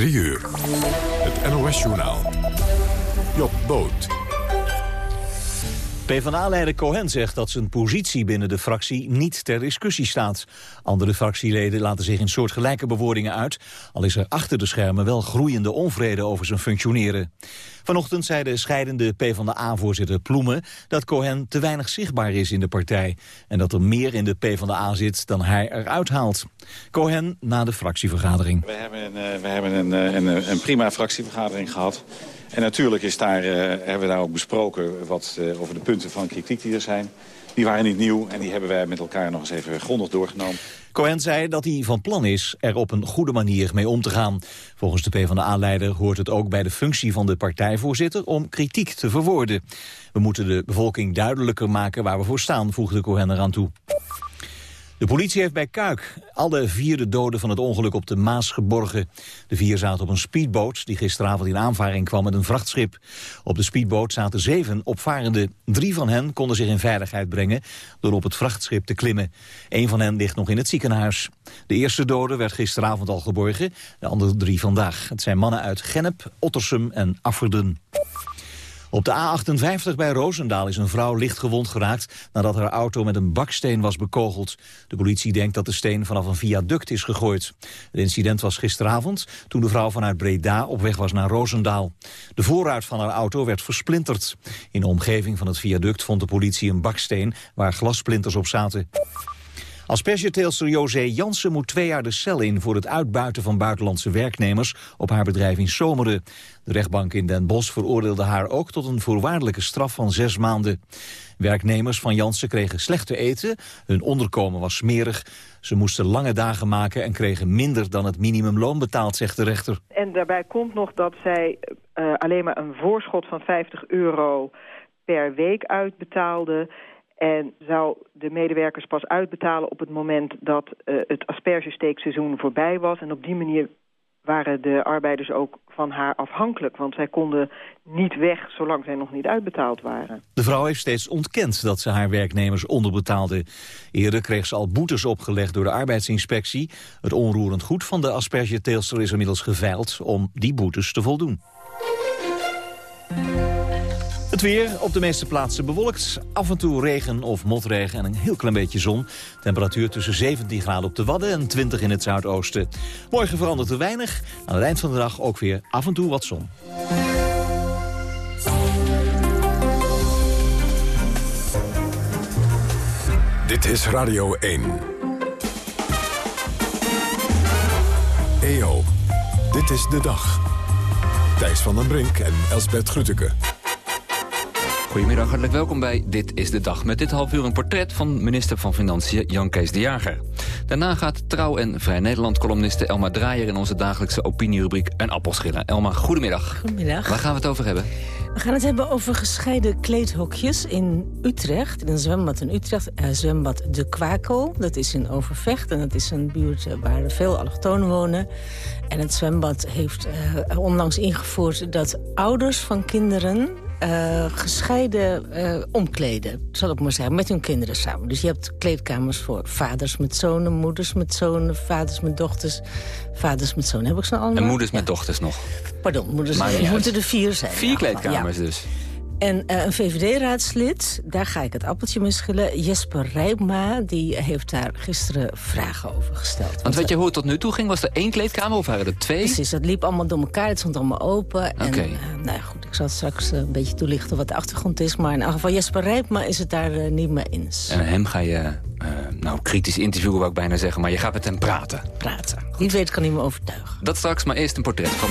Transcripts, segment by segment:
3 uur. Het NOS-journaal. Job Boot. PvdA-leider Cohen zegt dat zijn positie binnen de fractie niet ter discussie staat. Andere fractieleden laten zich in soortgelijke bewoordingen uit... al is er achter de schermen wel groeiende onvrede over zijn functioneren. Vanochtend zei de scheidende PvdA-voorzitter Ploemen... dat Cohen te weinig zichtbaar is in de partij... en dat er meer in de PvdA zit dan hij eruit haalt. Cohen na de fractievergadering. We hebben een, uh, we hebben uh, een, een prima fractievergadering gehad... En natuurlijk is daar, uh, hebben we daar ook besproken wat, uh, over de punten van kritiek die er zijn. Die waren niet nieuw en die hebben wij met elkaar nog eens even grondig doorgenomen. Cohen zei dat hij van plan is er op een goede manier mee om te gaan. Volgens de PvdA-leider hoort het ook bij de functie van de partijvoorzitter om kritiek te verwoorden. We moeten de bevolking duidelijker maken waar we voor staan, voegde Cohen eraan toe. De politie heeft bij Kuik alle vier de doden van het ongeluk op de Maas geborgen. De vier zaten op een speedboot die gisteravond in aanvaring kwam met een vrachtschip. Op de speedboot zaten zeven opvarenden. Drie van hen konden zich in veiligheid brengen door op het vrachtschip te klimmen. Een van hen ligt nog in het ziekenhuis. De eerste dode werd gisteravond al geborgen, de andere drie vandaag. Het zijn mannen uit Gennep, Ottersum en Afferden. Op de A58 bij Roosendaal is een vrouw licht gewond geraakt... nadat haar auto met een baksteen was bekogeld. De politie denkt dat de steen vanaf een viaduct is gegooid. Het incident was gisteravond toen de vrouw vanuit Breda op weg was naar Roosendaal. De voorruit van haar auto werd versplinterd. In de omgeving van het viaduct vond de politie een baksteen... waar glassplinters op zaten. Aspergeteelster José Jansen moet twee jaar de cel in... voor het uitbuiten van buitenlandse werknemers op haar bedrijf in Zomeren. De rechtbank in Den Bosch veroordeelde haar ook tot een voorwaardelijke straf van zes maanden. Werknemers van Jansen kregen slecht te eten, hun onderkomen was smerig. Ze moesten lange dagen maken en kregen minder dan het minimumloon betaald, zegt de rechter. En daarbij komt nog dat zij uh, alleen maar een voorschot van 50 euro per week uitbetaalde... En zou de medewerkers pas uitbetalen op het moment dat uh, het aspergesteekseizoen voorbij was. En op die manier waren de arbeiders ook van haar afhankelijk. Want zij konden niet weg zolang zij nog niet uitbetaald waren. De vrouw heeft steeds ontkend dat ze haar werknemers onderbetaalde. Eerder kreeg ze al boetes opgelegd door de arbeidsinspectie. Het onroerend goed van de aspergeteelster is inmiddels geveild om die boetes te voldoen. Het weer op de meeste plaatsen bewolkt. Af en toe regen of motregen en een heel klein beetje zon. Temperatuur tussen 17 graden op de Wadden en 20 in het zuidoosten. Morgen verandert er weinig. Aan het eind van de dag ook weer af en toe wat zon. Dit is Radio 1. EO, dit is de dag. Thijs van den Brink en Elsbert Grütke. Goedemiddag, hartelijk welkom bij Dit is de Dag. Met dit half uur een portret van minister van Financiën Jan Kees de Jager. Daarna gaat Trouw en Vrij Nederland-columniste Elma Draaier... in onze dagelijkse opinierubriek een appel schillen. Elma, goedemiddag. Goedemiddag. Waar gaan we het over hebben? We gaan het hebben over gescheiden kleedhokjes in Utrecht. In een zwembad in Utrecht, uh, zwembad De Kwakel. Dat is in Overvecht en dat is een buurt waar veel allochtonen wonen. En het zwembad heeft uh, onlangs ingevoerd dat ouders van kinderen... Uh, gescheiden uh, omkleden, zal ik maar zeggen, met hun kinderen samen. Dus je hebt kleedkamers voor vaders met zonen, moeders met zonen, vaders met dochters, vaders met zonen. Heb ik ze allemaal? En moeders ja. met dochters nog? Pardon, moeders, er moeten er vier zijn. Vier kleedkamers ja. dus? En uh, een VVD-raadslid, daar ga ik het appeltje mee schillen. Jesper Rijpma, die heeft daar gisteren vragen over gesteld. Want, Want weet je hoe het tot nu toe ging? Was er één kleedkamer of waren er twee? Precies, dat liep allemaal door elkaar. Het stond allemaal open. Oké. Okay. Uh, nou ja, goed, ik zal straks uh, een beetje toelichten wat de achtergrond is. Maar in ieder geval, Jesper Rijpma is het daar uh, niet mee eens. En hem ga je, nou, kritisch interviewen, wou ik bijna zeggen. Maar je gaat met hem praten. Praten. Wie weet kan hij me overtuigen. Dat straks, maar eerst een portret van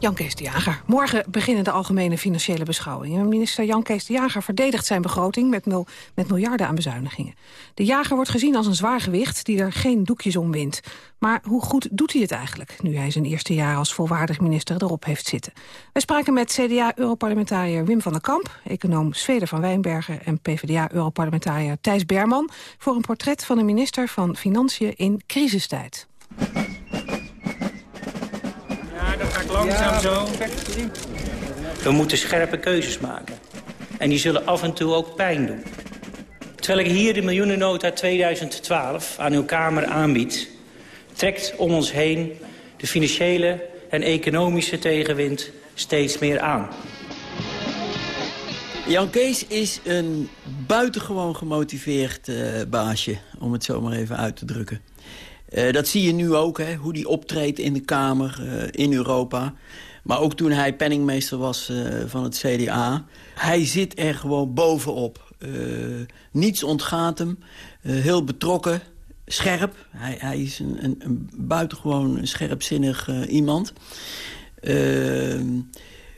Jan Kees de Jager. Morgen beginnen de algemene financiële beschouwingen. Minister Jan Kees de Jager verdedigt zijn begroting met, met miljarden aan bezuinigingen. De jager wordt gezien als een zwaar gewicht die er geen doekjes om wint. Maar hoe goed doet hij het eigenlijk, nu hij zijn eerste jaar als volwaardig minister erop heeft zitten? Wij spraken met CDA-europarlementariër Wim van der Kamp, econoom Sveder van Wijnbergen en PvdA-europarlementariër Thijs Berman voor een portret van de minister van Financiën in crisistijd. Langzaam zo. We moeten scherpe keuzes maken. En die zullen af en toe ook pijn doen. Terwijl ik hier de miljoenennota 2012 aan uw Kamer aanbied... trekt om ons heen de financiële en economische tegenwind steeds meer aan. Jan Kees is een buitengewoon gemotiveerd uh, baasje, om het zo maar even uit te drukken. Uh, dat zie je nu ook, hè, hoe hij optreedt in de Kamer, uh, in Europa. Maar ook toen hij penningmeester was van het CDA. Hij zit er gewoon bovenop. niets ontgaat hem, heel betrokken, scherp. Hij, hij is een, een, een, buitengewoon scherpzinnig iemand.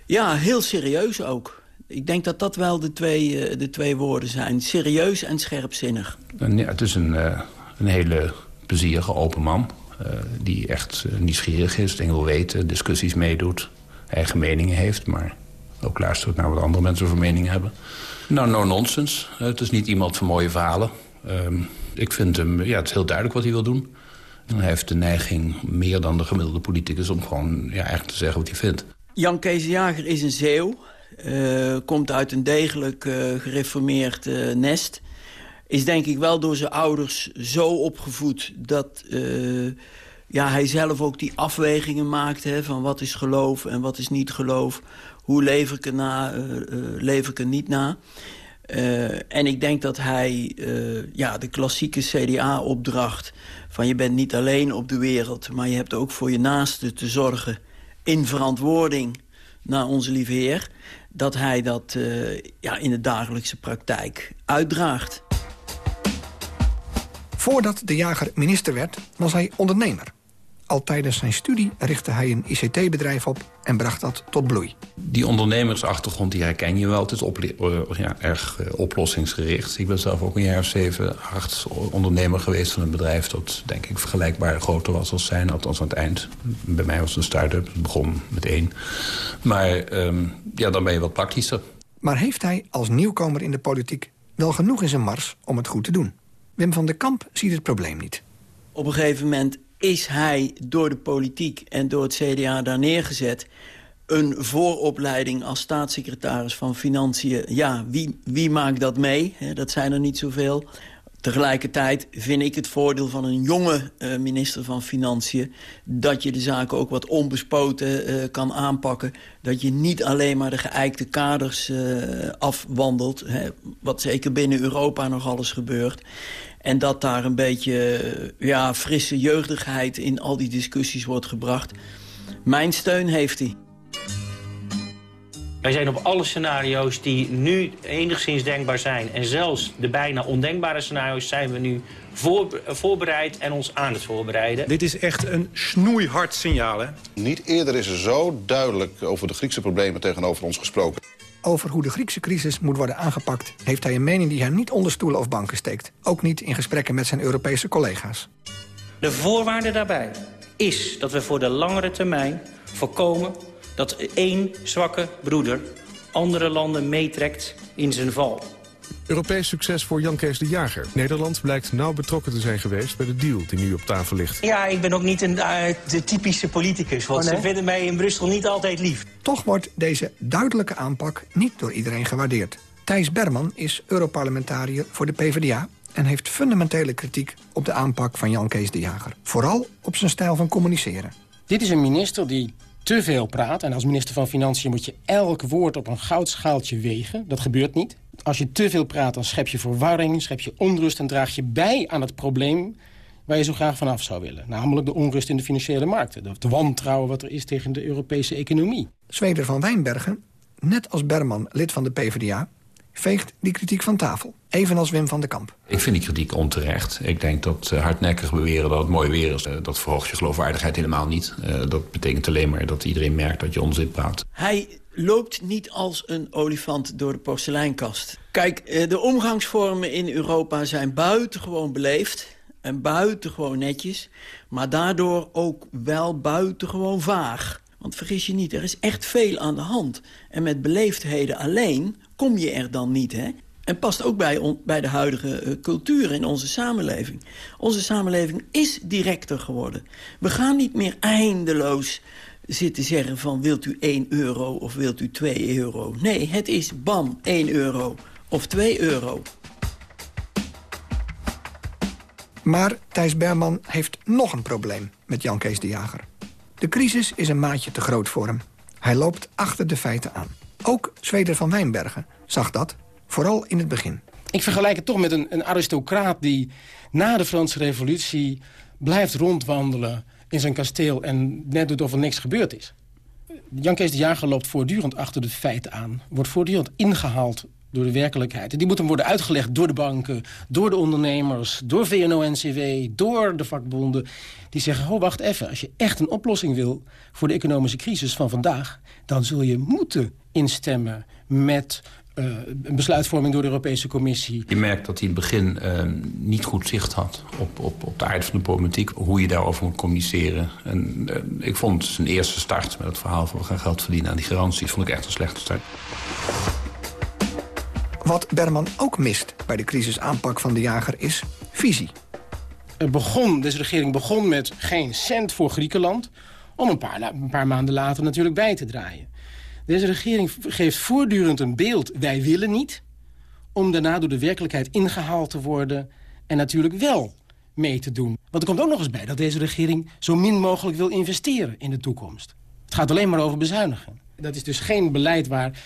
ja, heel serieus ook. Ik denk dat dat wel de twee, de twee woorden zijn. Serieus en scherpzinnig. Ja, het is een, een hele plezierige, open man. Uh, die echt nieuwsgierig is, dingen wil weten, discussies meedoet. Eigen meningen heeft, maar ook luistert naar wat andere mensen voor meningen hebben. Nou, no nonsense. het is niet iemand van mooie verhalen. Ehm, ik vind hem, ja, het is heel duidelijk wat hij wil doen. En hij heeft de neiging, meer dan de gemiddelde politicus... om gewoon ja, eigenlijk te zeggen wat hij vindt. Jan Kees Jager is een zeeuw. Komt uit een degelijk uh, gereformeerd nest. Is denk ik wel door zijn ouders zo opgevoed dat ja, hij zelf ook die afwegingen maakt... Hè, van wat is geloof en wat is niet geloof. Hoe leef ik er, na, leef ik er niet na. en ik denk dat hij ja, de klassieke CDA-opdracht... van je bent niet alleen op de wereld... maar je hebt ook voor je naasten te zorgen in verantwoording naar onze lieve Heer dat hij dat uh, ja, in de dagelijkse praktijk uitdraagt. Voordat de jager minister werd, was hij ondernemer. Al tijdens zijn studie richtte hij een ICT-bedrijf op en bracht dat tot bloei. Die ondernemersachtergrond die herken je wel. Het is op, ja, erg uh, oplossingsgericht. Ik ben zelf ook een jaar of zeven, acht ondernemer geweest van een bedrijf... dat denk ik vergelijkbare grootte was als zijn, althans aan het eind. Bij mij was het een start-up, het begon met één. Maar um, ja, dan ben je wat praktischer. Maar heeft hij als nieuwkomer in de politiek wel genoeg in zijn mars om het goed te doen? Wim van der Kamp ziet het probleem niet. Op een gegeven moment is hij door de politiek en door het CDA daar neergezet... een vooropleiding als staatssecretaris van Financiën. Ja, wie, wie maakt dat mee? dat zijn er niet zoveel. Tegelijkertijd vind ik het voordeel van een jonge uh, minister van Financiën... dat je de zaken ook wat onbespoten uh, kan aanpakken. Dat je niet alleen maar de geëikte kaders uh, afwandelt. Hè, wat zeker binnen Europa nog alles gebeurt. En dat daar een beetje ja, frisse jeugdigheid in al die discussies wordt gebracht. Mijn steun heeft hij. Wij zijn op alle scenario's die nu enigszins denkbaar zijn... en zelfs de bijna ondenkbare scenario's zijn we nu voor, voorbereid en ons aan het voorbereiden. Dit is echt een snoeihard signaal, hè? Niet eerder is er zo duidelijk over de Griekse problemen tegenover ons gesproken. Over hoe de Griekse crisis moet worden aangepakt... heeft hij een mening die hem niet onder stoelen of banken steekt. Ook niet in gesprekken met zijn Europese collega's. De voorwaarde daarbij is dat we voor de langere termijn voorkomen dat één zwakke broeder andere landen meetrekt in zijn val. Europees succes voor Jan Kees de Jager. Nederland blijkt nauw betrokken te zijn geweest bij de deal die nu op tafel ligt. Ja, ik ben ook niet een, uh, de typische politicus, want oh, ze vinden mij in Brussel niet altijd lief. Toch wordt deze duidelijke aanpak niet door iedereen gewaardeerd. Thijs Berman is Europarlementariër voor de PvdA en heeft fundamentele kritiek op de aanpak van Jan Kees de Jager. Vooral op zijn stijl van communiceren. Dit is een minister die te veel praat. En als minister van Financiën moet je elk woord op een goudschaaltje wegen. Dat gebeurt niet. Als je te veel praat, dan schep je verwarring, schep je onrust... en draag je bij aan het probleem waar je zo graag vanaf zou willen. Namelijk de onrust in de financiële markten. Het wantrouwen wat er is tegen de Europese economie. Zweder van Wijnbergen, net als Berman lid van de PvdA veegt die kritiek van tafel. Evenals Wim van den Kamp. Ik vind die kritiek onterecht. Ik denk dat uh, hardnekkig beweren dat het mooi weer is... Uh, dat verhoogt je geloofwaardigheid helemaal niet. Uh, dat betekent alleen maar dat iedereen merkt dat je onzin praat. Hij loopt niet als een olifant door de porseleinkast. Kijk, de omgangsvormen in Europa zijn buitengewoon beleefd... en buitengewoon netjes, maar daardoor ook wel buitengewoon vaag. Want vergis je niet, er is echt veel aan de hand. En met beleefdheden alleen kom je er dan niet, hè? En past ook bij, bij de huidige uh, cultuur in onze samenleving. Onze samenleving is directer geworden. We gaan niet meer eindeloos zitten zeggen van... wilt u 1 euro of wilt u 2 euro? Nee, het is bam, 1 euro of 2 euro. Maar Thijs Berman heeft nog een probleem met Jan Kees de Jager. De crisis is een maatje te groot voor hem. Hij loopt achter de feiten aan. Ook Zweder van Wijnbergen zag dat, vooral in het begin. Ik vergelijk het toch met een, een aristocraat die na de Franse revolutie blijft rondwandelen in zijn kasteel en net doet of er niks gebeurd is. Jan Kees de Jager loopt voortdurend achter de feiten aan. Wordt voortdurend ingehaald door de werkelijkheid. En die moeten worden uitgelegd door de banken, door de ondernemers... door VNO-NCW, door de vakbonden. Die zeggen, oh, wacht even, als je echt een oplossing wil... voor de economische crisis van vandaag... dan zul je moeten instemmen met uh, een besluitvorming door de Europese Commissie. Je merkt dat hij in het begin uh, niet goed zicht had op, op, op de aard van de problematiek. Hoe je daarover moet communiceren. En uh, ik vond zijn eerste start met het verhaal van we gaan geld verdienen aan die garanties... vond ik echt een slechte start. Wat Berman ook mist bij de crisisaanpak van de jager is visie. Er begon, deze regering begon met geen cent voor Griekenland... om een paar, een paar maanden later natuurlijk bij te draaien. Deze regering geeft voortdurend een beeld, wij willen niet... om daarna door de werkelijkheid ingehaald te worden... en natuurlijk wel mee te doen. Want er komt ook nog eens bij dat deze regering... zo min mogelijk wil investeren in de toekomst. Het gaat alleen maar over bezuinigen. Dat is dus geen beleid waar,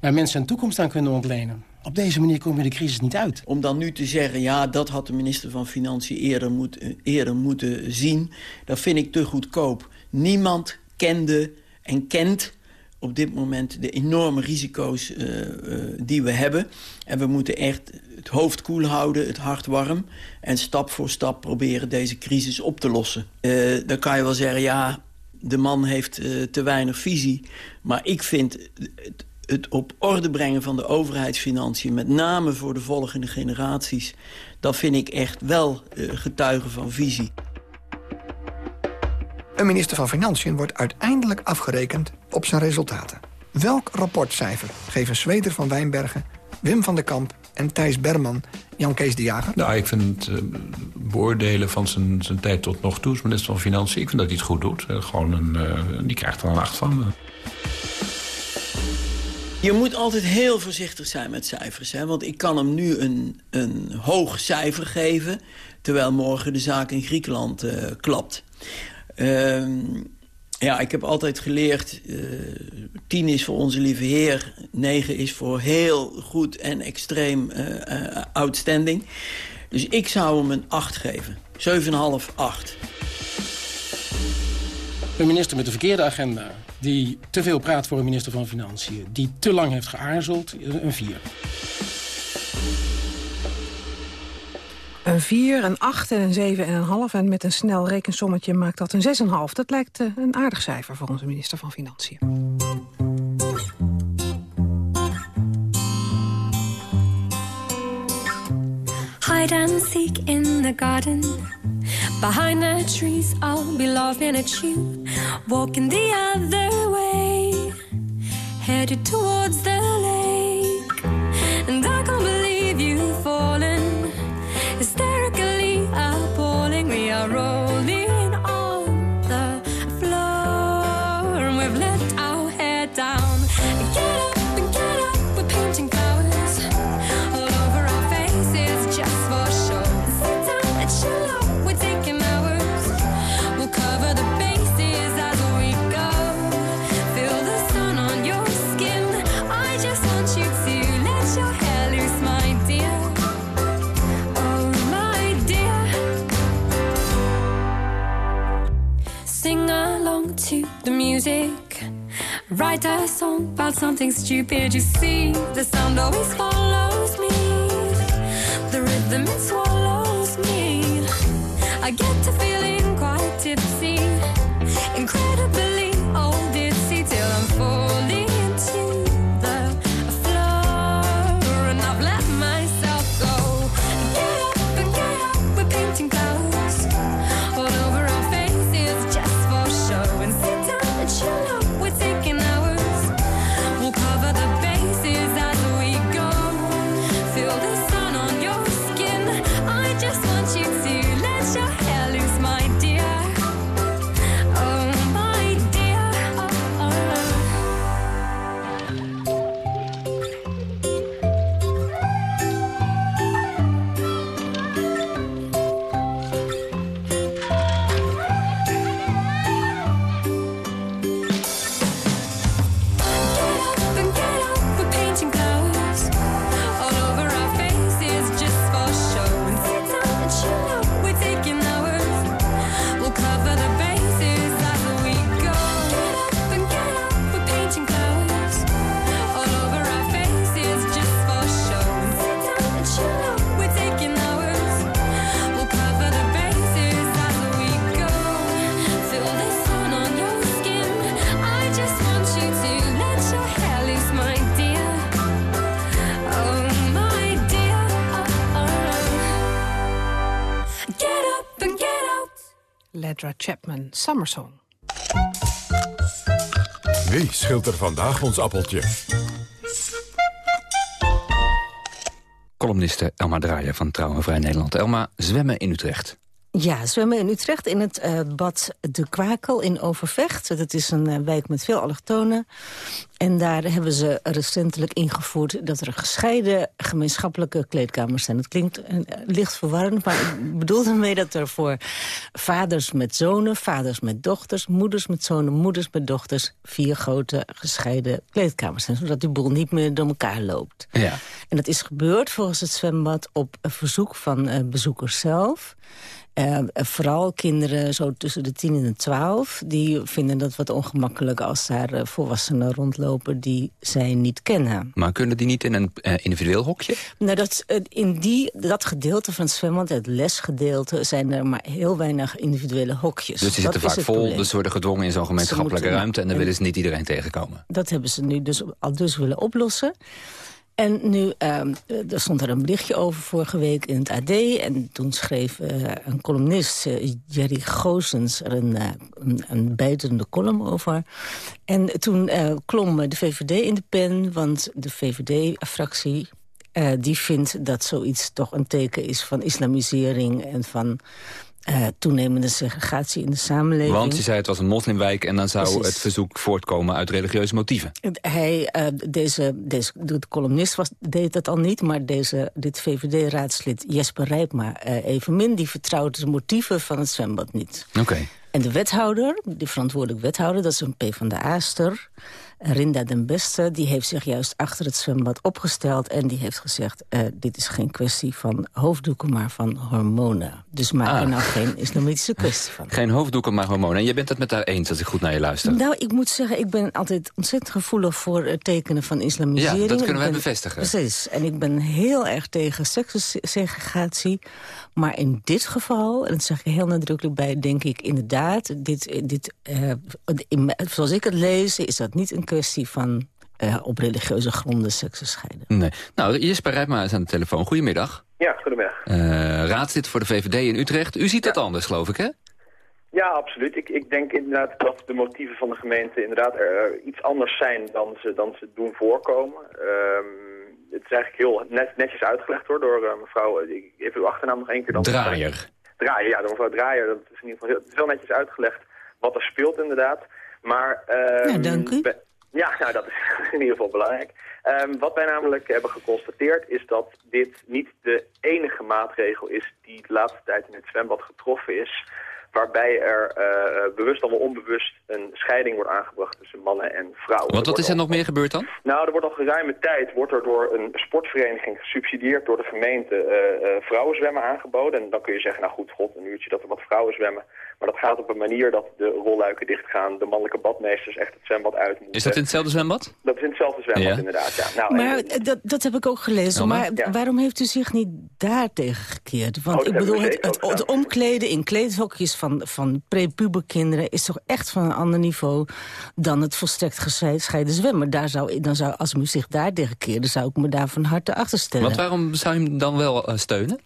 waar mensen een toekomst aan kunnen ontlenen. Op deze manier komen we de crisis niet uit. Om dan nu te zeggen, ja, dat had de minister van Financiën eerder, moet, eerder moeten zien... dat vind ik te goedkoop. Niemand kende en kent op dit moment de enorme risico's uh, uh, die we hebben. En we moeten echt het hoofd koel houden, het hart warm... en stap voor stap proberen deze crisis op te lossen. Uh, dan kan je wel zeggen, ja, de man heeft te weinig visie. Maar ik vind het, het op orde brengen van de overheidsfinanciën... met name voor de volgende generaties... dat vind ik echt wel getuigen van visie. Een minister van Financiën wordt uiteindelijk afgerekend op zijn resultaten. Welk rapportcijfer geven Zweder van Wijnbergen, Wim van der Kamp en Thijs Berman Jan Kees de Jager? Nou, ik vind het uh, beoordelen van zijn, zijn tijd tot nog toe als minister van Financiën... ik vind dat hij het goed doet. Uh, gewoon een, uh, die krijgt er een acht van. Je moet altijd heel voorzichtig zijn met cijfers. Hè? Want ik kan hem nu een, een hoog cijfer geven... terwijl morgen de zaak in Griekenland klapt. Uh, ja, ik heb altijd geleerd... Uh, tien is voor onze lieve heer. Negen is voor heel goed en extreem uh, outstanding. Dus ik zou hem een 8 geven. 7,5, 8. Een minister met de verkeerde agenda. Die te veel praat voor een minister van Financiën. Die te lang heeft geaarzeld. Een 4. Een 4, een 8 en een 7 en een half. En met een snel rekensommetje maakt dat een 6,5. Dat lijkt uh, een aardig cijfer voor onze minister van Financiën. Hide and seek in the garden. Behind the trees, I'll be laughing at you. Walking the other. Headed towards the Write a song about something stupid. You see, the sound always follows me. The rhythm it swallows me. I get to feeling quite tipsy. Incredibly Wie schilt er vandaag ons appeltje? Columniste Elma Draaier van Trouw en Vrij Nederland. Elma, zwemmen in Utrecht. Ja, zwemmen in Utrecht in het uh, bad De Kwakel in Overvecht. Dat is een uh, wijk met veel allochtonen. En daar hebben ze recentelijk ingevoerd dat er gescheiden gemeenschappelijke kleedkamers zijn. Dat klinkt uh, licht verwarrend, maar ik bedoel daarmee dat er voor vaders met zonen, vaders met dochters, moeders met zonen, moeders met dochters, vier grote gescheiden kleedkamers zijn. Zodat die boel niet meer door elkaar loopt. Ja. En dat is gebeurd volgens het zwembad op verzoek van bezoekers zelf. Uh, vooral kinderen zo tussen de 10 en de 12... die vinden dat wat ongemakkelijk als daar uh, volwassenen rondlopen... die zij niet kennen. Maar kunnen die niet in een uh, individueel hokje? Nou, dat, in die, dat gedeelte van het zwembad, het lesgedeelte... zijn er maar heel weinig individuele hokjes. Dus die zitten vaak vol, probleem. dus ze worden gedwongen in zo'n gemeenschappelijke ruimte... en dan willen ze niet iedereen tegenkomen. Dat hebben ze nu dus al dus willen oplossen. En nu, uh, er stond er een berichtje over vorige week in het AD. En toen schreef uh, een columnist, uh, Jerry Goosens, er een, een, een bijtende column over. En toen klom de VVD in de pen, want de VVD-fractie... die vindt dat zoiets toch een teken is van islamisering en van uh, toenemende segregatie in de samenleving. Want je zei het was een moslimwijk en dan zou Precies. het verzoek voortkomen uit religieuze motieven. Hij, uh, deze, deze, de columnist was, deed dat al niet, maar deze, dit VVD-raadslid Jesper Rijpma uh, evenmin... die vertrouwt de motieven van het zwembad niet. Oké. Okay. En de wethouder, de verantwoordelijk wethouder, dat is een PvdA-ster... Rinda den Beste, die heeft zich juist achter het zwembad opgesteld... en die heeft gezegd, uh, dit is geen kwestie van hoofddoeken, maar van hormonen. Dus maak ah. er nou geen islamitische kwestie van. Geen hoofddoeken, maar hormonen. En je bent het met haar eens, als ik goed naar je luister. Nou, ik moet zeggen, ik ben altijd ontzettend gevoelig... voor tekenen van islamisering. Ja, dat kunnen wij ben, bevestigen. Precies. En ik ben heel erg tegen sekssegregatie. Maar in dit geval, en dat zeg ik heel nadrukkelijk bij... denk ik inderdaad, dit, dit, uh, in, zoals ik het lees... is dat niet een kwestie van uh, op religieuze gronden seksen scheiden. Nee. Nou, Jesper Rijpma is aan de telefoon. Goedemiddag. Ja, goedemiddag. Uh, raadslid voor de VVD in Utrecht. U ziet ja. dat anders, geloof ik, hè? Ja, absoluut. Ik, ik denk inderdaad dat de motieven van de gemeente inderdaad er iets anders zijn dan ze, dan ze doen voorkomen. Um, het is eigenlijk heel net, netjes uitgelegd hoor, door uh, mevrouw, ik, even uw achternaam nog één keer dan. Draaier. Draaier, ja, door mevrouw Draaier. Dat is in ieder geval heel netjes uitgelegd wat er speelt inderdaad. Maar, um, ja, dank u. Ja, nou, dat is in ieder geval belangrijk. Um, wat wij namelijk hebben geconstateerd is dat dit niet de enige maatregel is die de laatste tijd in het zwembad getroffen is waarbij er uh, bewust of onbewust een scheiding wordt aangebracht tussen mannen en vrouwen. Want wat is er nog meer gebeurd dan? Nou, er wordt al geruime tijd wordt er door een sportvereniging gesubsidieerd door de gemeente uh, uh, vrouwenzwemmen aangeboden. En dan kun je zeggen, nou goed, god, een uurtje dat er wat vrouwen zwemmen. Maar dat gaat op een manier dat de rolluiken dichtgaan, de mannelijke badmeesters echt het zwembad uit moeten. Is dat in hetzelfde zwembad? Dat is in hetzelfde zwembad, ja. inderdaad, ja. Nou, maar en, dat, dat heb ik ook gelezen. Oh, maar ja. waarom heeft u zich niet daar tegen gekeerd? Want oh, ik bedoel, het, het, het, omkleden in kleedhokjes van, van prepuberkinderen... is toch echt van een ander niveau dan het volstrekt gescheiden zwemmen. Daar zou, dan zou, als u zich daar tegen keerde, zou ik me daar van harte achter stellen. Want waarom zou je hem dan wel uh, steunen?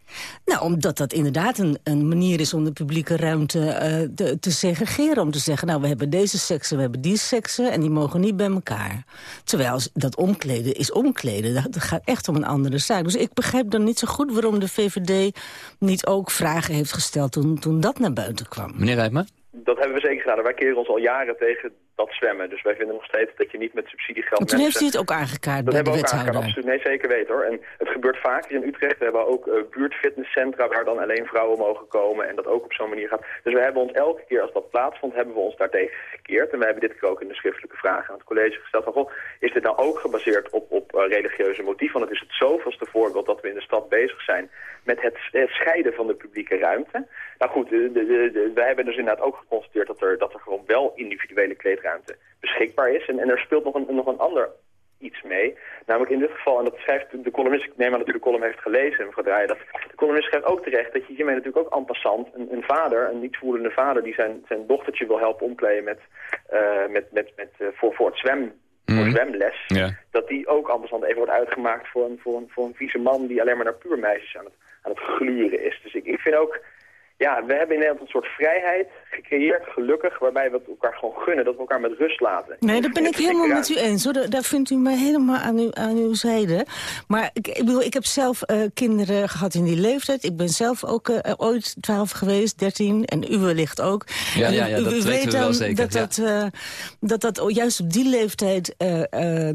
Nou, omdat dat inderdaad een, een manier is om de publieke ruimte te, te segregeren. Om te zeggen, nou, we hebben deze seksen, we hebben die seksen... en die mogen niet bij elkaar. Terwijl dat omkleden is omkleden. Dat gaat echt om een andere zaak. Dus ik begrijp dan niet zo goed waarom de VVD niet ook vragen heeft gesteld... toen, toen dat naar buiten kwam. Meneer Rijpma? Dat hebben we zeker gedaan. Wij keren ons al jaren tegen dat zwemmen. Dus wij vinden nog steeds dat je niet met subsidiegeld... En toen heeft u het ook aangekaart bij de wethouder? Dat absoluut. Nee, zeker weten hoor. En het gebeurt vaker in Utrecht. We hebben ook uh, buurtfitnesscentra waar dan alleen vrouwen mogen komen. En dat ook op zo'n manier gaat. Dus we hebben ons elke keer als dat plaatsvond, hebben we ons daartegen gekeerd. En we hebben dit keer ook in de schriftelijke vragen aan het college gesteld. Van, goh, is dit nou ook gebaseerd op, op uh, religieuze motief? Want het is het zoveelste voorbeeld dat we in de stad bezig zijn met het, het scheiden van de publieke ruimte. Nou goed, de, de, de, wij hebben dus inderdaad ook geconstateerd dat er, dat er gewoon wel individuele beschikbaar is. En, en er speelt nog een, nog een ander iets mee. Namelijk in dit geval, en dat schrijft de columnist, ik neem aan dat u de column heeft gelezen, mevrouw Draaien, dat de columnist schrijft ook terecht dat je hiermee natuurlijk ook en passant een, een vader, een niet-voelende vader, die zijn, zijn dochtertje wil helpen omkleden met, uh, met, met, met, uh, voor, voor het zwem, voor Mhm. zwemles, Ja. dat die ook en passant even wordt uitgemaakt voor een, voor, een, voor een vieze man die alleen maar naar puur meisjes aan het, aan het gluren is. Dus ik, ik vind ook, ja, we hebben in Nederland een soort vrijheid, gecreëerd, gelukkig, waarbij we elkaar gewoon gunnen, dat we elkaar met rust laten. Nee, dat ben ik helemaal met u eens. Hoor. Daar, daar vindt u mij helemaal aan, u, aan uw zijde. Maar ik, ik bedoel, ik heb zelf uh, kinderen gehad in die leeftijd. Ik ben zelf ook uh, ooit 12 geweest, 13, en u wellicht ook. Ja, en ja, ja, u, dat u weten weet we wel zeker, dat, ja. dat, uh, dat dat juist op die leeftijd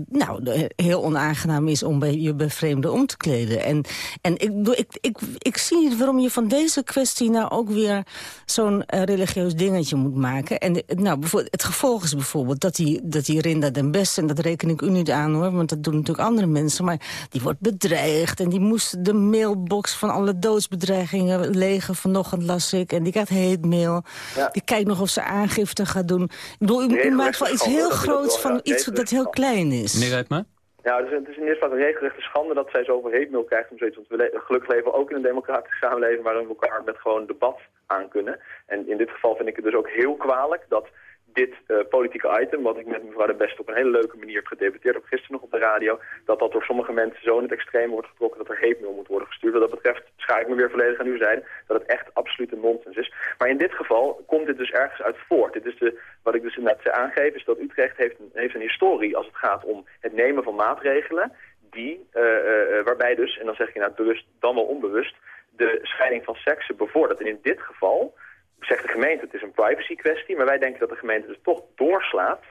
nou, heel onaangenaam is om bij je bij vreemden om te kleden. En, en ik, ik, ik, ik zie niet waarom je van deze kwestie nou ook weer zo'n uh, religieus dingetje moet maken. En nou, het gevolg is bijvoorbeeld dat die, dat die Rinda den Beste... en dat reken ik u niet aan hoor, want dat doen natuurlijk andere mensen... maar die wordt bedreigd en die moest de mailbox van alle doodsbedreigingen legen. Vanochtend las ik en die krijgt hate mail. Ja. Die kijkt nog of ze aangifte gaat doen. Ik bedoel, u, u maakt wel iets heel groots van iets dat heel klein is. Meneer Rijpma? Ja, dus het is in eerste plaats een regelrechte schande dat zij zoveel hate-mail krijgt om zoiets. Want we le gelukkig leven ook in een democratische samenleving waarin we elkaar met gewoon debat aan kunnen. En in dit geval vind ik het dus ook heel kwalijk dat dit uh, politieke item, wat ik met mevrouw de Beste op een hele leuke manier heb gedebatteerd, ook gisteren nog op de radio, dat dat door sommige mensen zo in het extreem wordt getrokken dat er hate-mail moet worden gestuurd. Wat dat betreft schaar ik me weer volledig aan uw zijde, dat het echt absolute nonsens is. Maar in dit geval komt dit dus ergens uit voort. Dit is de, wat ik dus net aangeef, is dat Utrecht heeft een, heeft een historie als het gaat om het nemen van maatregelen die, uh, uh, waarbij dus, en dan zeg ik inderdaad bewust, dan wel onbewust, de scheiding van seksen bevordert. En in dit geval zegt de gemeente, het is een privacy kwestie, maar wij denken dat de gemeente dus toch doorslaat.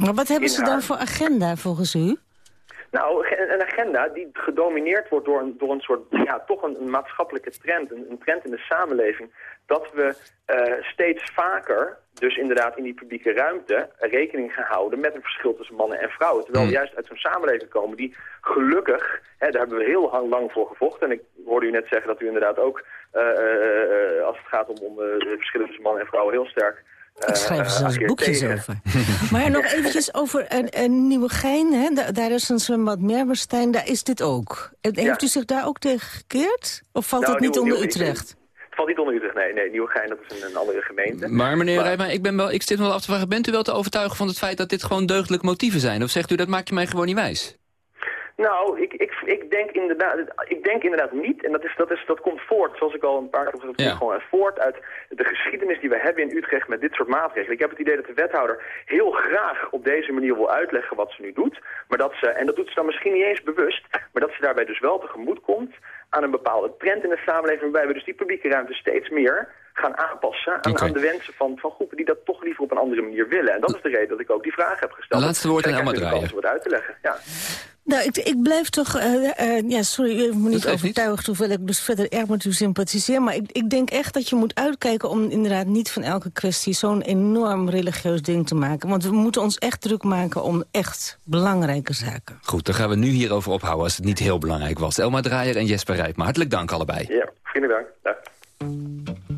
Maar wat hebben ze haar... dan voor agenda volgens u? Nou, een agenda die gedomineerd wordt door een, door een soort, ja, toch een, een maatschappelijke trend, een, een, trend in de samenleving, dat we uh, steeds vaker, dus inderdaad in die publieke ruimte, rekening gaan houden met een verschil tussen mannen en vrouwen. Terwijl we juist uit zo'n samenleving komen die gelukkig, hè, daar hebben we heel lang voor gevochten. En ik hoorde u net zeggen dat u inderdaad ook, als het gaat om, om de verschillen tussen mannen en vrouwen, heel sterk ik schrijf er zelfs boekjes tegen. over. maar nog eventjes over een, een Nieuwegein. Hè? Da daar is een zwembad Merberstein. Daar is dit ook. Heeft ja. u zich daar ook tegen gekeerd? Of valt nou, het niet nieuw, onder nieuw, Utrecht? Het valt niet onder Utrecht, nee. nee Nieuwegein, dat is een, een andere gemeente. Maar meneer Rijman, ik, ben wel, ik zit me wel af te vragen... bent u wel te overtuigen van het feit dat dit gewoon deugdelijke motieven zijn? Of zegt u, dat maak je mij gewoon niet wijs? Nou, ik, ik, ik, denk inderdaad, ik denk inderdaad niet. En dat, is, dat, is, dat komt voort, zoals ik al een paar keer gezegd heb, ja. gewoon voort uit de geschiedenis die we hebben in Utrecht met dit soort maatregelen. Ik heb het idee dat de wethouder heel graag op deze manier wil uitleggen wat ze nu doet. Maar dat ze, en dat doet ze dan misschien niet eens bewust, maar dat ze daarbij dus wel tegemoet komt aan een bepaalde trend in de samenleving, waarbij we dus die publieke ruimte steeds meer gaan aanpassen aan, okay. aan de wensen van, van groepen die dat toch liever op een andere manier willen. En dat is de reden dat ik ook die vraag heb gesteld. Laatste woord aan Elma Draaien. wat uit te leggen, ja. Nou, ik, ik blijf toch... Uh, uh, ja, sorry, u heeft me niet overtuigd hoeveel ik dus verder erg met u sympathiseer. Maar ik, ik denk echt dat je moet uitkijken om inderdaad niet van elke kwestie... zo'n enorm religieus ding te maken. Want we moeten ons echt druk maken om echt belangrijke zaken. Goed, dan gaan we nu hierover ophouden als het niet heel belangrijk was. Elma Draaier en Jesper Rijpma, hartelijk dank allebei. Ja, vriendelijk dank. Dag.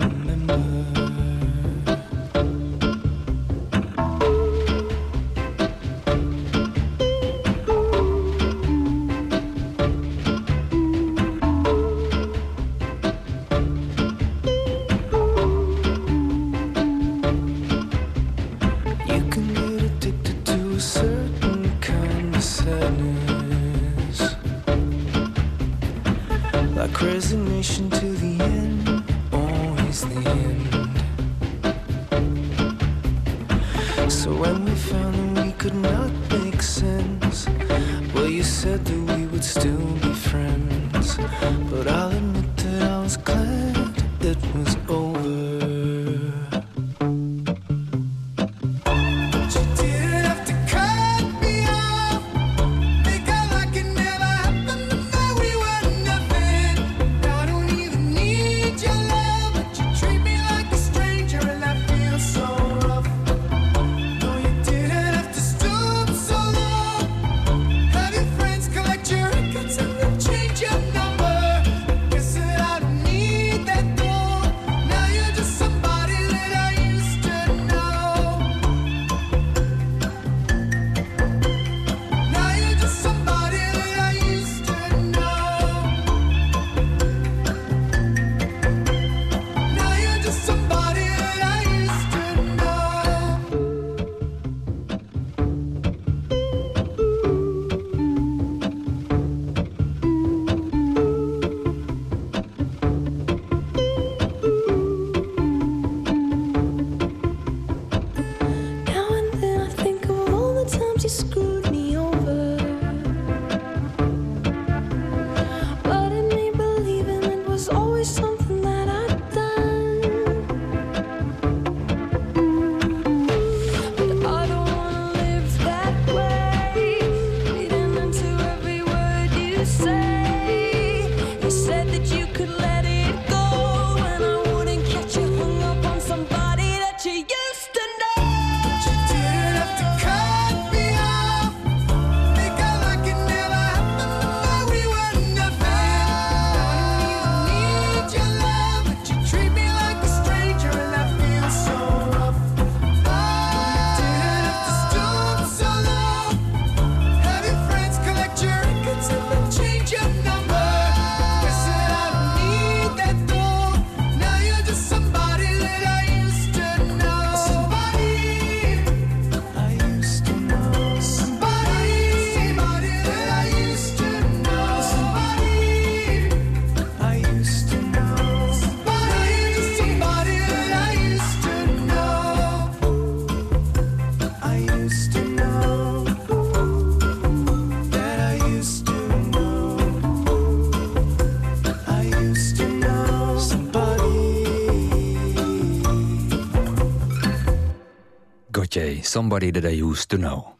somebody that I used to know.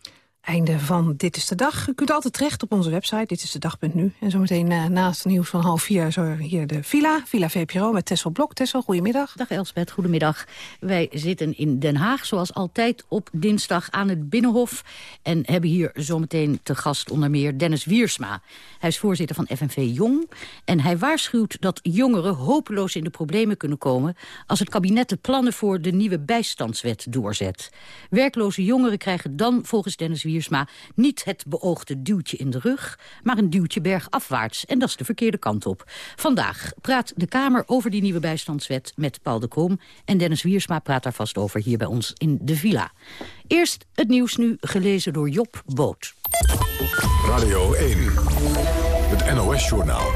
Van Dit is de Dag. U kunt altijd terecht op onze website, dit is de dag.nu. En zometeen uh, naast het nieuws van half vier zo hier de Villa, Villa VPRO met Tessel Blok. Tessel, goedemiddag. Dag Elspet, goedemiddag. Wij zitten in Den Haag, zoals altijd, op dinsdag aan het Binnenhof. En hebben hier zometeen te gast onder meer Dennis Wiersma. Hij is voorzitter van FNV Jong. En hij waarschuwt dat jongeren hopeloos in de problemen kunnen komen... als het kabinet de plannen voor de nieuwe bijstandswet doorzet. Werkloze jongeren krijgen dan, volgens Dennis Wiersma... niet het beoogde duwtje in de rug, maar een duwtje bergafwaarts. En dat is de verkeerde kant op. Vandaag praat de Kamer over die nieuwe bijstandswet met Paul de Krom. En Dennis Wiersma praat daar vast over hier bij ons in de Villa. Eerst het nieuws nu, gelezen door Job Boot. Radio 1, het NOS-journaal.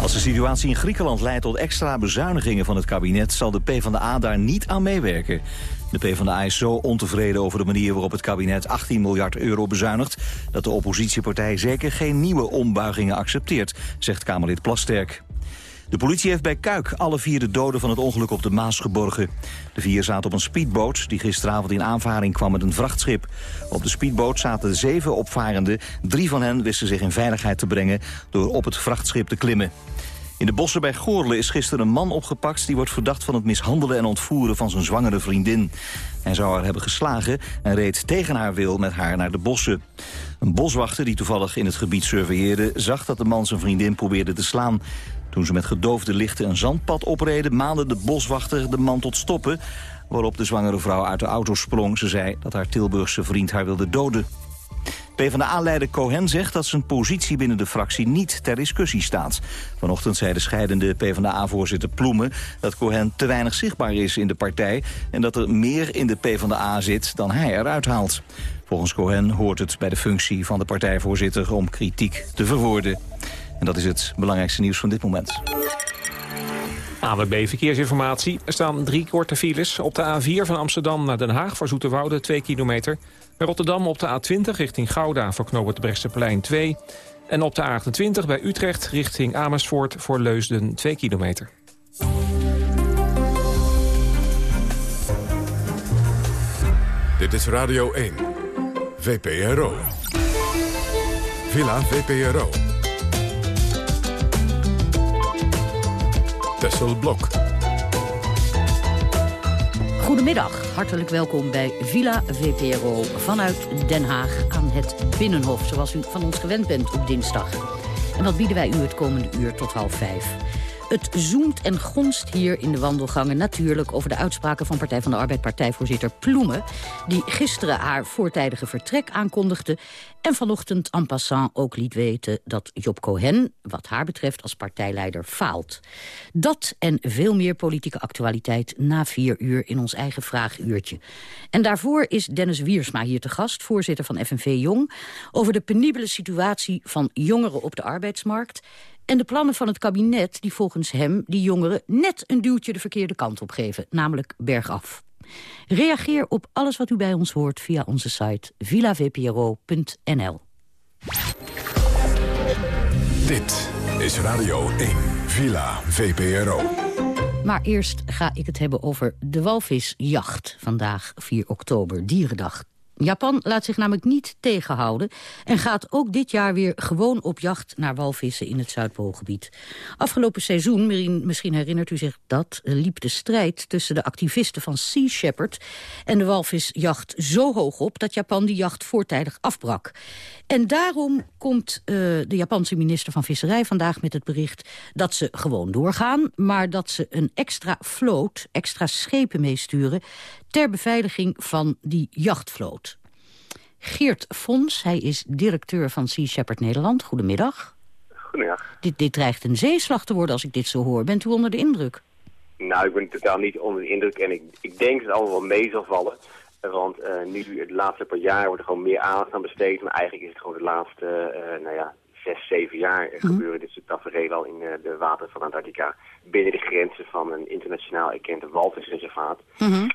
Als de situatie in Griekenland leidt tot extra bezuinigingen van het kabinet... zal de PvdA daar niet aan meewerken. De PvdA is zo ontevreden over de manier waarop het kabinet 18 miljard euro bezuinigt... dat de oppositiepartij zeker geen nieuwe ombuigingen accepteert, zegt Kamerlid Plasterk. De politie heeft bij Kuik alle vier de doden van het ongeluk op de Maas geborgen. De vier zaten op een speedboot die gisteravond in aanvaring kwam met een vrachtschip. Op de speedboot zaten zeven opvarenden. Drie van hen wisten zich in veiligheid te brengen door op het vrachtschip te klimmen. In de bossen bij Goorle is gisteren een man opgepakt... die wordt verdacht van het mishandelen en ontvoeren van zijn zwangere vriendin. Hij zou haar hebben geslagen en reed tegen haar wil met haar naar de bossen. Een boswachter die toevallig in het gebied surveilleerde... zag dat de man zijn vriendin probeerde te slaan. Toen ze met gedoofde lichten een zandpad opreden... maande de boswachter de man tot stoppen... waarop de zwangere vrouw uit de auto sprong. Ze zei dat haar Tilburgse vriend haar wilde doden. PvdA-leider Cohen zegt dat zijn positie binnen de fractie niet ter discussie staat. Vanochtend zei de scheidende PvdA-voorzitter Ploemen dat Cohen te weinig zichtbaar is in de partij... en dat er meer in de PvdA zit dan hij eruit haalt. Volgens Cohen hoort het bij de functie van de partijvoorzitter om kritiek te verwoorden. En dat is het belangrijkste nieuws van dit moment. AWB Verkeersinformatie. Er staan drie korte files. Op de A4 van Amsterdam naar Den Haag voor Zoeterwoude 2 kilometer. Bij Rotterdam op de A20 richting Gouda voor knooppunt Brechtseplein 2. En op de A28 bij Utrecht richting Amersfoort voor Leusden 2 kilometer. Dit is Radio 1, VPRO. Villa VPRO. Tessel Blok. Goedemiddag, hartelijk welkom bij Villa VPRO vanuit Den Haag aan het Binnenhof, zoals u van ons gewend bent op dinsdag. En dat bieden wij u het komende uur tot half vijf. Het zoemt en gonst hier in de wandelgangen natuurlijk over de uitspraken van Partij van de Arbeid partijvoorzitter Ploemen, die gisteren haar voortijdige vertrek aankondigde en vanochtend en passant ook liet weten dat Job Cohen, wat haar betreft, als partijleider faalt. Dat en veel meer politieke actualiteit na vier uur in ons eigen vraaguurtje. En daarvoor is Dennis Wiersma hier te gast, voorzitter van FNV Jong, over de penibele situatie van jongeren op de arbeidsmarkt en de plannen van het kabinet die volgens hem die jongeren net een duwtje de verkeerde kant op geven, namelijk bergaf. Reageer op alles wat u bij ons hoort via onze site villavpro.nl. Dit is Radio 1, Villa VPRO. Maar eerst ga ik het hebben over de walvisjacht. Vandaag 4 oktober, Dierendag. Japan laat zich namelijk niet tegenhouden... en gaat ook dit jaar weer gewoon op jacht naar walvissen in het Zuidpoolgebied. Afgelopen seizoen, misschien herinnert u zich dat... liep de strijd tussen de activisten van Sea Shepherd... en de walvisjacht zo hoog op dat Japan die jacht voortijdig afbrak. En daarom komt uh, de Japanse minister van Visserij vandaag met het bericht... dat ze gewoon doorgaan, maar dat ze een extra vloot, extra schepen meesturen... ter beveiliging van die jachtvloot. Geert Fons, hij is directeur van Sea Shepherd Nederland. Goedemiddag. Goedemiddag. Dit, dit dreigt een zeeslag te worden als ik dit zo hoor. Bent u onder de indruk? Nou, ik ben totaal niet onder de indruk en ik, ik denk dat het allemaal wel mee zal vallen. Want uh, nu, de laatste paar jaar wordt er gewoon meer aandacht aan besteed. Maar eigenlijk is het gewoon de laatste, uh, nou ja, zes, zeven jaar mm -hmm. gebeuren dit soort tafereel al in uh, de wateren van Antarctica. Binnen de grenzen van een internationaal erkende walvisreservaat. Mm -hmm.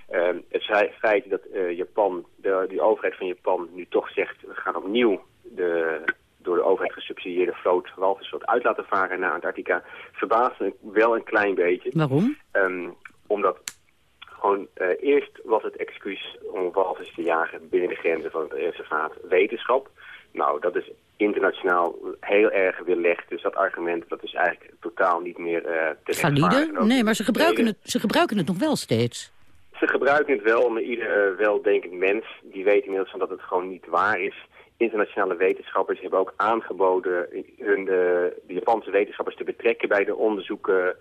het feit dat Japan, de, de overheid van Japan nu toch zegt, we gaan opnieuw de door de overheid gesubsidieerde vloot walvisvloot uit laten varen naar Antarctica, verbaast me wel een klein beetje. Waarom? Um, omdat gewoon uh, eerst was het excuus om walvis te jagen binnen de grenzen van het reservaat wetenschap. Nou, dat is internationaal heel erg weerlegd. Dus dat argument dat is eigenlijk totaal niet meer uh, te Valide? Nee, maar ze gebruiken, het, ze gebruiken het nog wel steeds. Ze gebruiken het wel, maar ieder uh, weldenkend mens die weet inmiddels van dat het gewoon niet waar is. Internationale wetenschappers hebben ook aangeboden hun de, de Japanse wetenschappers te betrekken bij de onderzoeken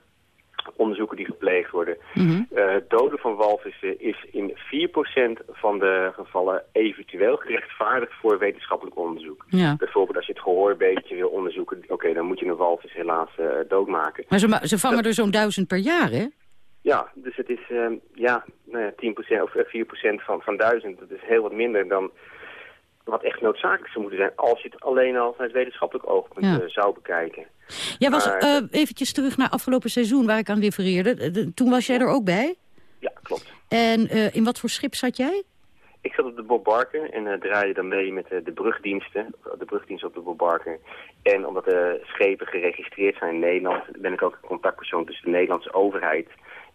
onderzoeken die gepleegd worden. Mm -hmm. uh, het doden van walvissen is in 4% van de gevallen eventueel gerechtvaardigd voor wetenschappelijk onderzoek. Ja. Bijvoorbeeld als je het gehoorbeetje wil onderzoeken, oké, okay, dan moet je een walvis helaas uh, doodmaken. Maar ze, ze vangen dat, er zo'n duizend per jaar, hè? Ja, dus het is uh, ja, nou ja, 10% of 4% van, van duizend. Dat is heel wat minder dan wat echt noodzakelijk zou moeten zijn... als je het alleen al vanuit wetenschappelijk oogpunt ja. zou bekijken. Jij was uh, eventjes terug naar afgelopen seizoen waar ik aan refereerde. De, toen was jij er ook bij? Ja, klopt. En uh, in wat voor schip zat jij? Ik zat op de Bob Barker en uh, draaide dan mee met de brugdiensten. De brugdienst op de Bob Barker. En omdat de schepen geregistreerd zijn in Nederland... ben ik ook een contactpersoon tussen de Nederlandse overheid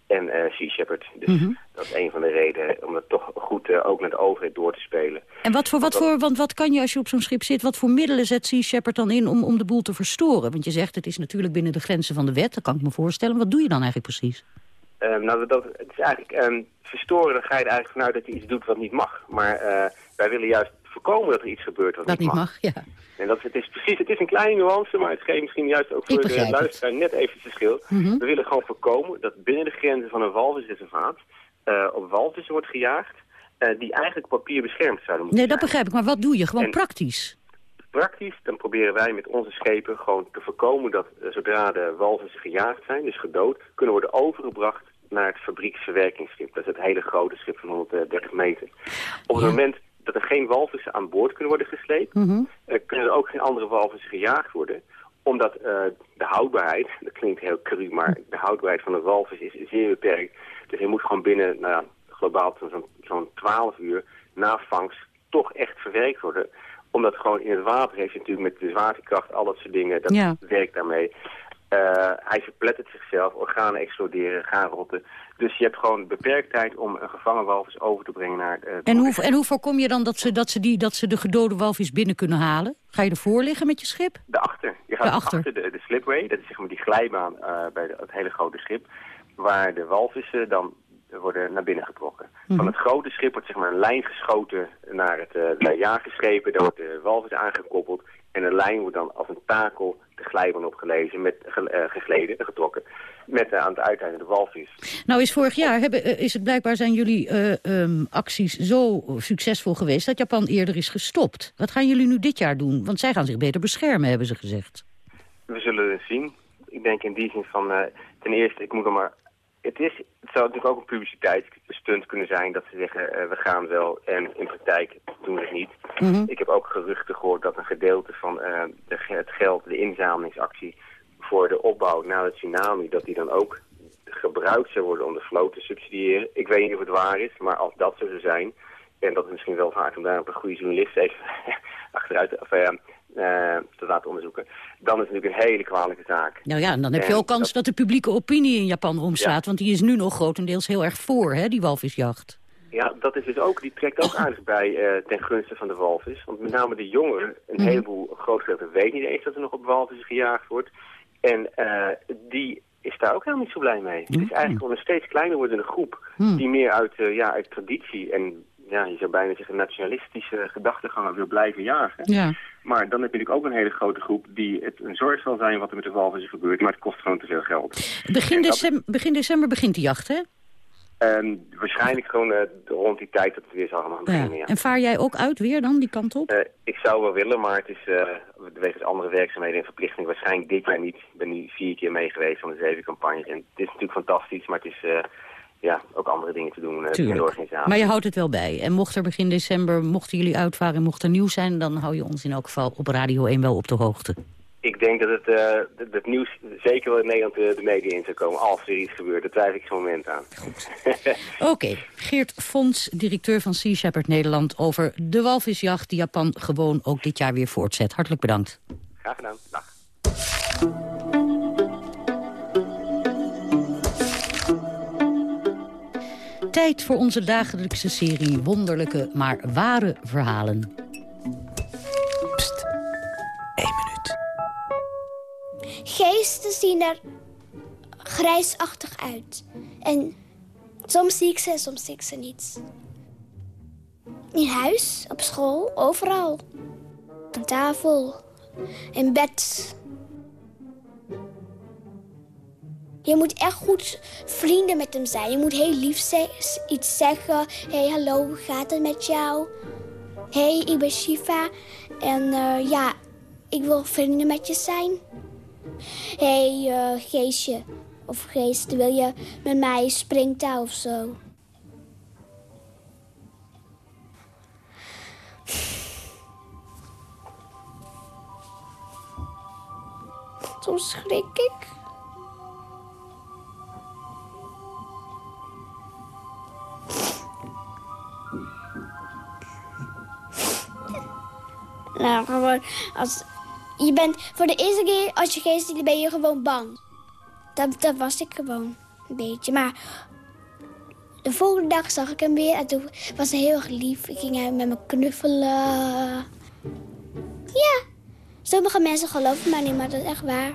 en uh, Sea Shepherd. Dus mm -hmm. dat is een van de redenen om dat toch goed uh, ook naar de overheid door te spelen. En wat voor, wat want, voor, want wat kan je als je op zo'n schip zit, wat voor middelen zet Sea Shepherd dan in om, om de boel te verstoren? Want je zegt het is natuurlijk binnen de grenzen van de wet, dat kan ik me voorstellen. Wat doe je dan eigenlijk precies? Um, nou, dat, het is eigenlijk um, verstoren, dan ga je er eigenlijk vanuit dat je iets doet wat niet mag. Maar uh, wij willen juist voorkomen dat er iets gebeurt wat dat niet mag. mag ja. En dat, het is precies, het is een kleine nuance, maar het geeft misschien juist ook voor de luisteraar net even het verschil. Mhm. Mm -hmm. We willen gewoon voorkomen dat binnen de grenzen van een walvisreservaat uh, op walvissen wordt gejaagd, uh, die eigenlijk papier beschermd zouden moeten Nee, dat begrijp ik, maar wat doe je? Gewoon en praktisch? Praktisch, dan proberen wij met onze schepen gewoon te voorkomen dat uh, zodra de walvissen gejaagd zijn, dus gedood, kunnen worden overgebracht naar het fabrieksverwerkingsschip. Dat is het hele grote schip van 130 meter. Op het ja. moment dat er geen walvissen aan boord kunnen worden gesleept, Mhm. mm -hmm. uh, kunnen er ook geen andere walvissen gejaagd worden. Omdat uh, de houdbaarheid, dat klinkt heel cru, maar de houdbaarheid van een walvis is zeer beperkt. Dus je moet gewoon binnen, nou ja, globaal zo'n zo 12 uur na vangst toch echt verwerkt worden. Omdat gewoon in het water heeft je natuurlijk met de zwaartekracht, al dat soort dingen, dat ja. werkt daarmee. Uh, hij verplettert zichzelf, organen exploderen, gaan rotten. Dus je hebt gewoon beperkt tijd om een gevangen walvis over te brengen naar... Uh, en, hoe, en hoe voorkom je dan dat ze, dat, ze die, dat ze de gedode walvis binnen kunnen halen? Ga je ervoor liggen met je schip? Daarachter. Je gaat de achter, de, de slipway, dat is zeg maar die glijbaan uh, bij de, het hele grote schip... waar de walvissen dan worden naar binnen getrokken. Mm. Van het grote schip wordt zeg maar een lijn geschoten naar het uh, jagerschepen. Daar wordt de walvis aangekoppeld. En de lijn wordt dan als een takel de glijbaan opgelezen, met, uh, gegleden, getrokken. Met uh, aan het uiteinde de walvis. Nou is vorig jaar, hebben, uh, is het blijkbaar zijn jullie um, acties zo succesvol geweest... dat Japan eerder is gestopt. Wat gaan jullie nu dit jaar doen? Want zij gaan zich beter beschermen, hebben ze gezegd. We zullen het zien. Ik denk in die zin van, ten eerste, ik moet er maar het, is, het zou natuurlijk ook een publiciteitsstunt kunnen zijn dat ze zeggen uh, we gaan wel en in praktijk doen we het niet. Mhm. Mm -hmm. Ik heb ook geruchten gehoord dat een gedeelte van uh, de, het geld, de inzamelingsactie voor de opbouw na de tsunami, dat die dan ook gebruikt zou worden om de vloot te subsidiëren. Ik weet niet of het waar is, maar als dat zo zou zijn... en dat is misschien wel vaak om daar op een goede journalist even achteruit of, uh, te laten onderzoeken... dan is het natuurlijk een hele kwalijke zaak. Nou ja, en dan heb je En ook kans dat... de publieke opinie in Japan omslaat. Want die is nu nog grotendeels heel erg voor, hè, die walvisjacht. Ja, dat is dus ook, die trekt ook aardig bij eh, ten gunste van de walvis. Want met name de jongeren, een Mhm. heleboel groot gedeelte weet niet eens dat er nog op walvissen gejaagd wordt. En eh, die is daar ook helemaal niet zo blij mee. Het is eigenlijk wel een steeds kleiner wordende groep Hmm. die meer uit, eh, ja, uit traditie en ja, je zou bijna zeggen nationalistische gedachtegangen wil blijven jagen. Ja. Maar dan heb je natuurlijk ook een hele grote groep die het een zorg zal zijn wat er met de walvissen gebeurt, maar het kost gewoon te veel geld. Begin, december, begin december begint de jacht, hè? En waarschijnlijk gewoon eh, rond die tijd dat het weer zal gaan beginnen, ja. En vaar jij ook uit weer dan, die kant op? Eh, ik zou wel willen, maar het is uh, wegens andere werkzaamheden en verplichtingen waarschijnlijk dit jaar niet. Ik ben nu vier keer mee geweest van de zeven campagnes. En het is natuurlijk fantastisch, maar het is ja, ook andere dingen te doen uh, in de organisatie. Maar je houdt het wel bij. En mocht er begin december, mochten jullie uitvaren en mocht er nieuws zijn... dan hou je ons in elk geval op Radio 1 wel op de hoogte. Ik denk dat het, uh, dat nieuws zeker wel in Nederland de, de media in zou komen. Als er iets gebeurt, daar twijfel ik zo'n moment aan. Oké, okay. Geert Fons, directeur van Sea Shepherd Nederland... over de walvisjacht die Japan gewoon ook dit jaar weer voortzet. Hartelijk bedankt. Graag gedaan. Dag. Tijd voor onze dagelijkse serie wonderlijke, maar ware verhalen. Pst, één minuut. Geesten zien er grijsachtig uit. En soms zie ik ze, soms zie ik ze niet. In huis, op school, overal. Aan tafel, in bed. Je moet echt goed vrienden met hem zijn. Je moet heel lief iets zeggen. Hé, hey, hallo, hoe gaat het met jou? Hé, hey, ik ben Shiva. En uh, ja, ik wil vrienden met je zijn. Hé, hey, uh, geestje. Of geest, wil je met mij springtouw of zo? Soms schrik ik. Nou, gewoon als... Je bent voor de eerste keer als je geest ziet, ben je gewoon bang. Dat, dat was ik gewoon, een beetje. Maar de volgende dag zag ik hem weer en toen was hij heel erg lief. Ik ging hem met me knuffelen. Ja, sommige mensen geloven mij niet, maar dat is echt waar.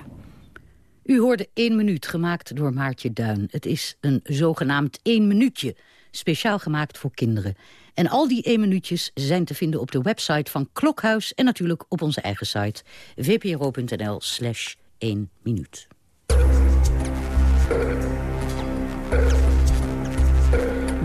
U hoorde 1 minuut, gemaakt door Maartje Duin. Het is een zogenaamd 1 minuutje, speciaal gemaakt voor kinderen. En al die 1 minuutjes zijn te vinden op de website van Klokhuis... en natuurlijk op onze eigen site vpro.nl slash 1 minuut.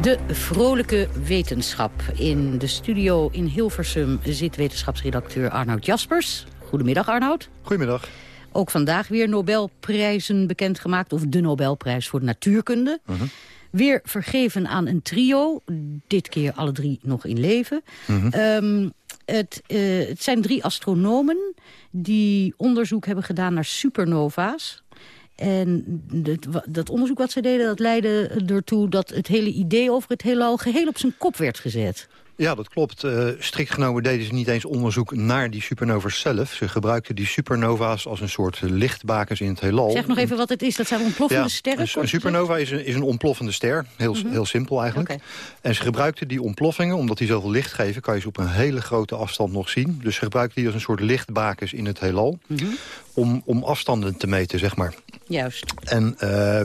De vrolijke wetenschap. In de studio in Hilversum zit wetenschapsredacteur Arnoud Jaspers. Goedemiddag Arnoud. Goedemiddag. Ook vandaag weer Nobelprijzen bekendgemaakt. Of de Nobelprijs voor de natuurkunde. Uh -huh. Weer vergeven aan een trio. Dit keer alle drie nog in leven. -huh. um, het, uh, het zijn drie astronomen die onderzoek hebben gedaan naar supernova's. En dat, dat onderzoek wat ze deden, dat leidde ertoe dat het hele idee over het heelal geheel op zijn kop werd gezet. Ja, dat klopt. Uh, strikt genomen deden ze niet eens onderzoek naar die supernova's zelf. Ze gebruikten die supernova's als een soort lichtbakens in het heelal. Zeg nog even wat het is. Dat zijn ontploffende ja, sterren? Een supernova is een, is een ontploffende ster. Heel, mm -hmm. heel simpel eigenlijk. Okay. En ze gebruikten die ontploffingen, omdat die zoveel licht geven... kan je ze op een hele grote afstand nog zien. Dus ze gebruikten die als een soort lichtbakens in het heelal... Mm -hmm. om, om afstanden te meten, zeg maar. Juist. En... Uh,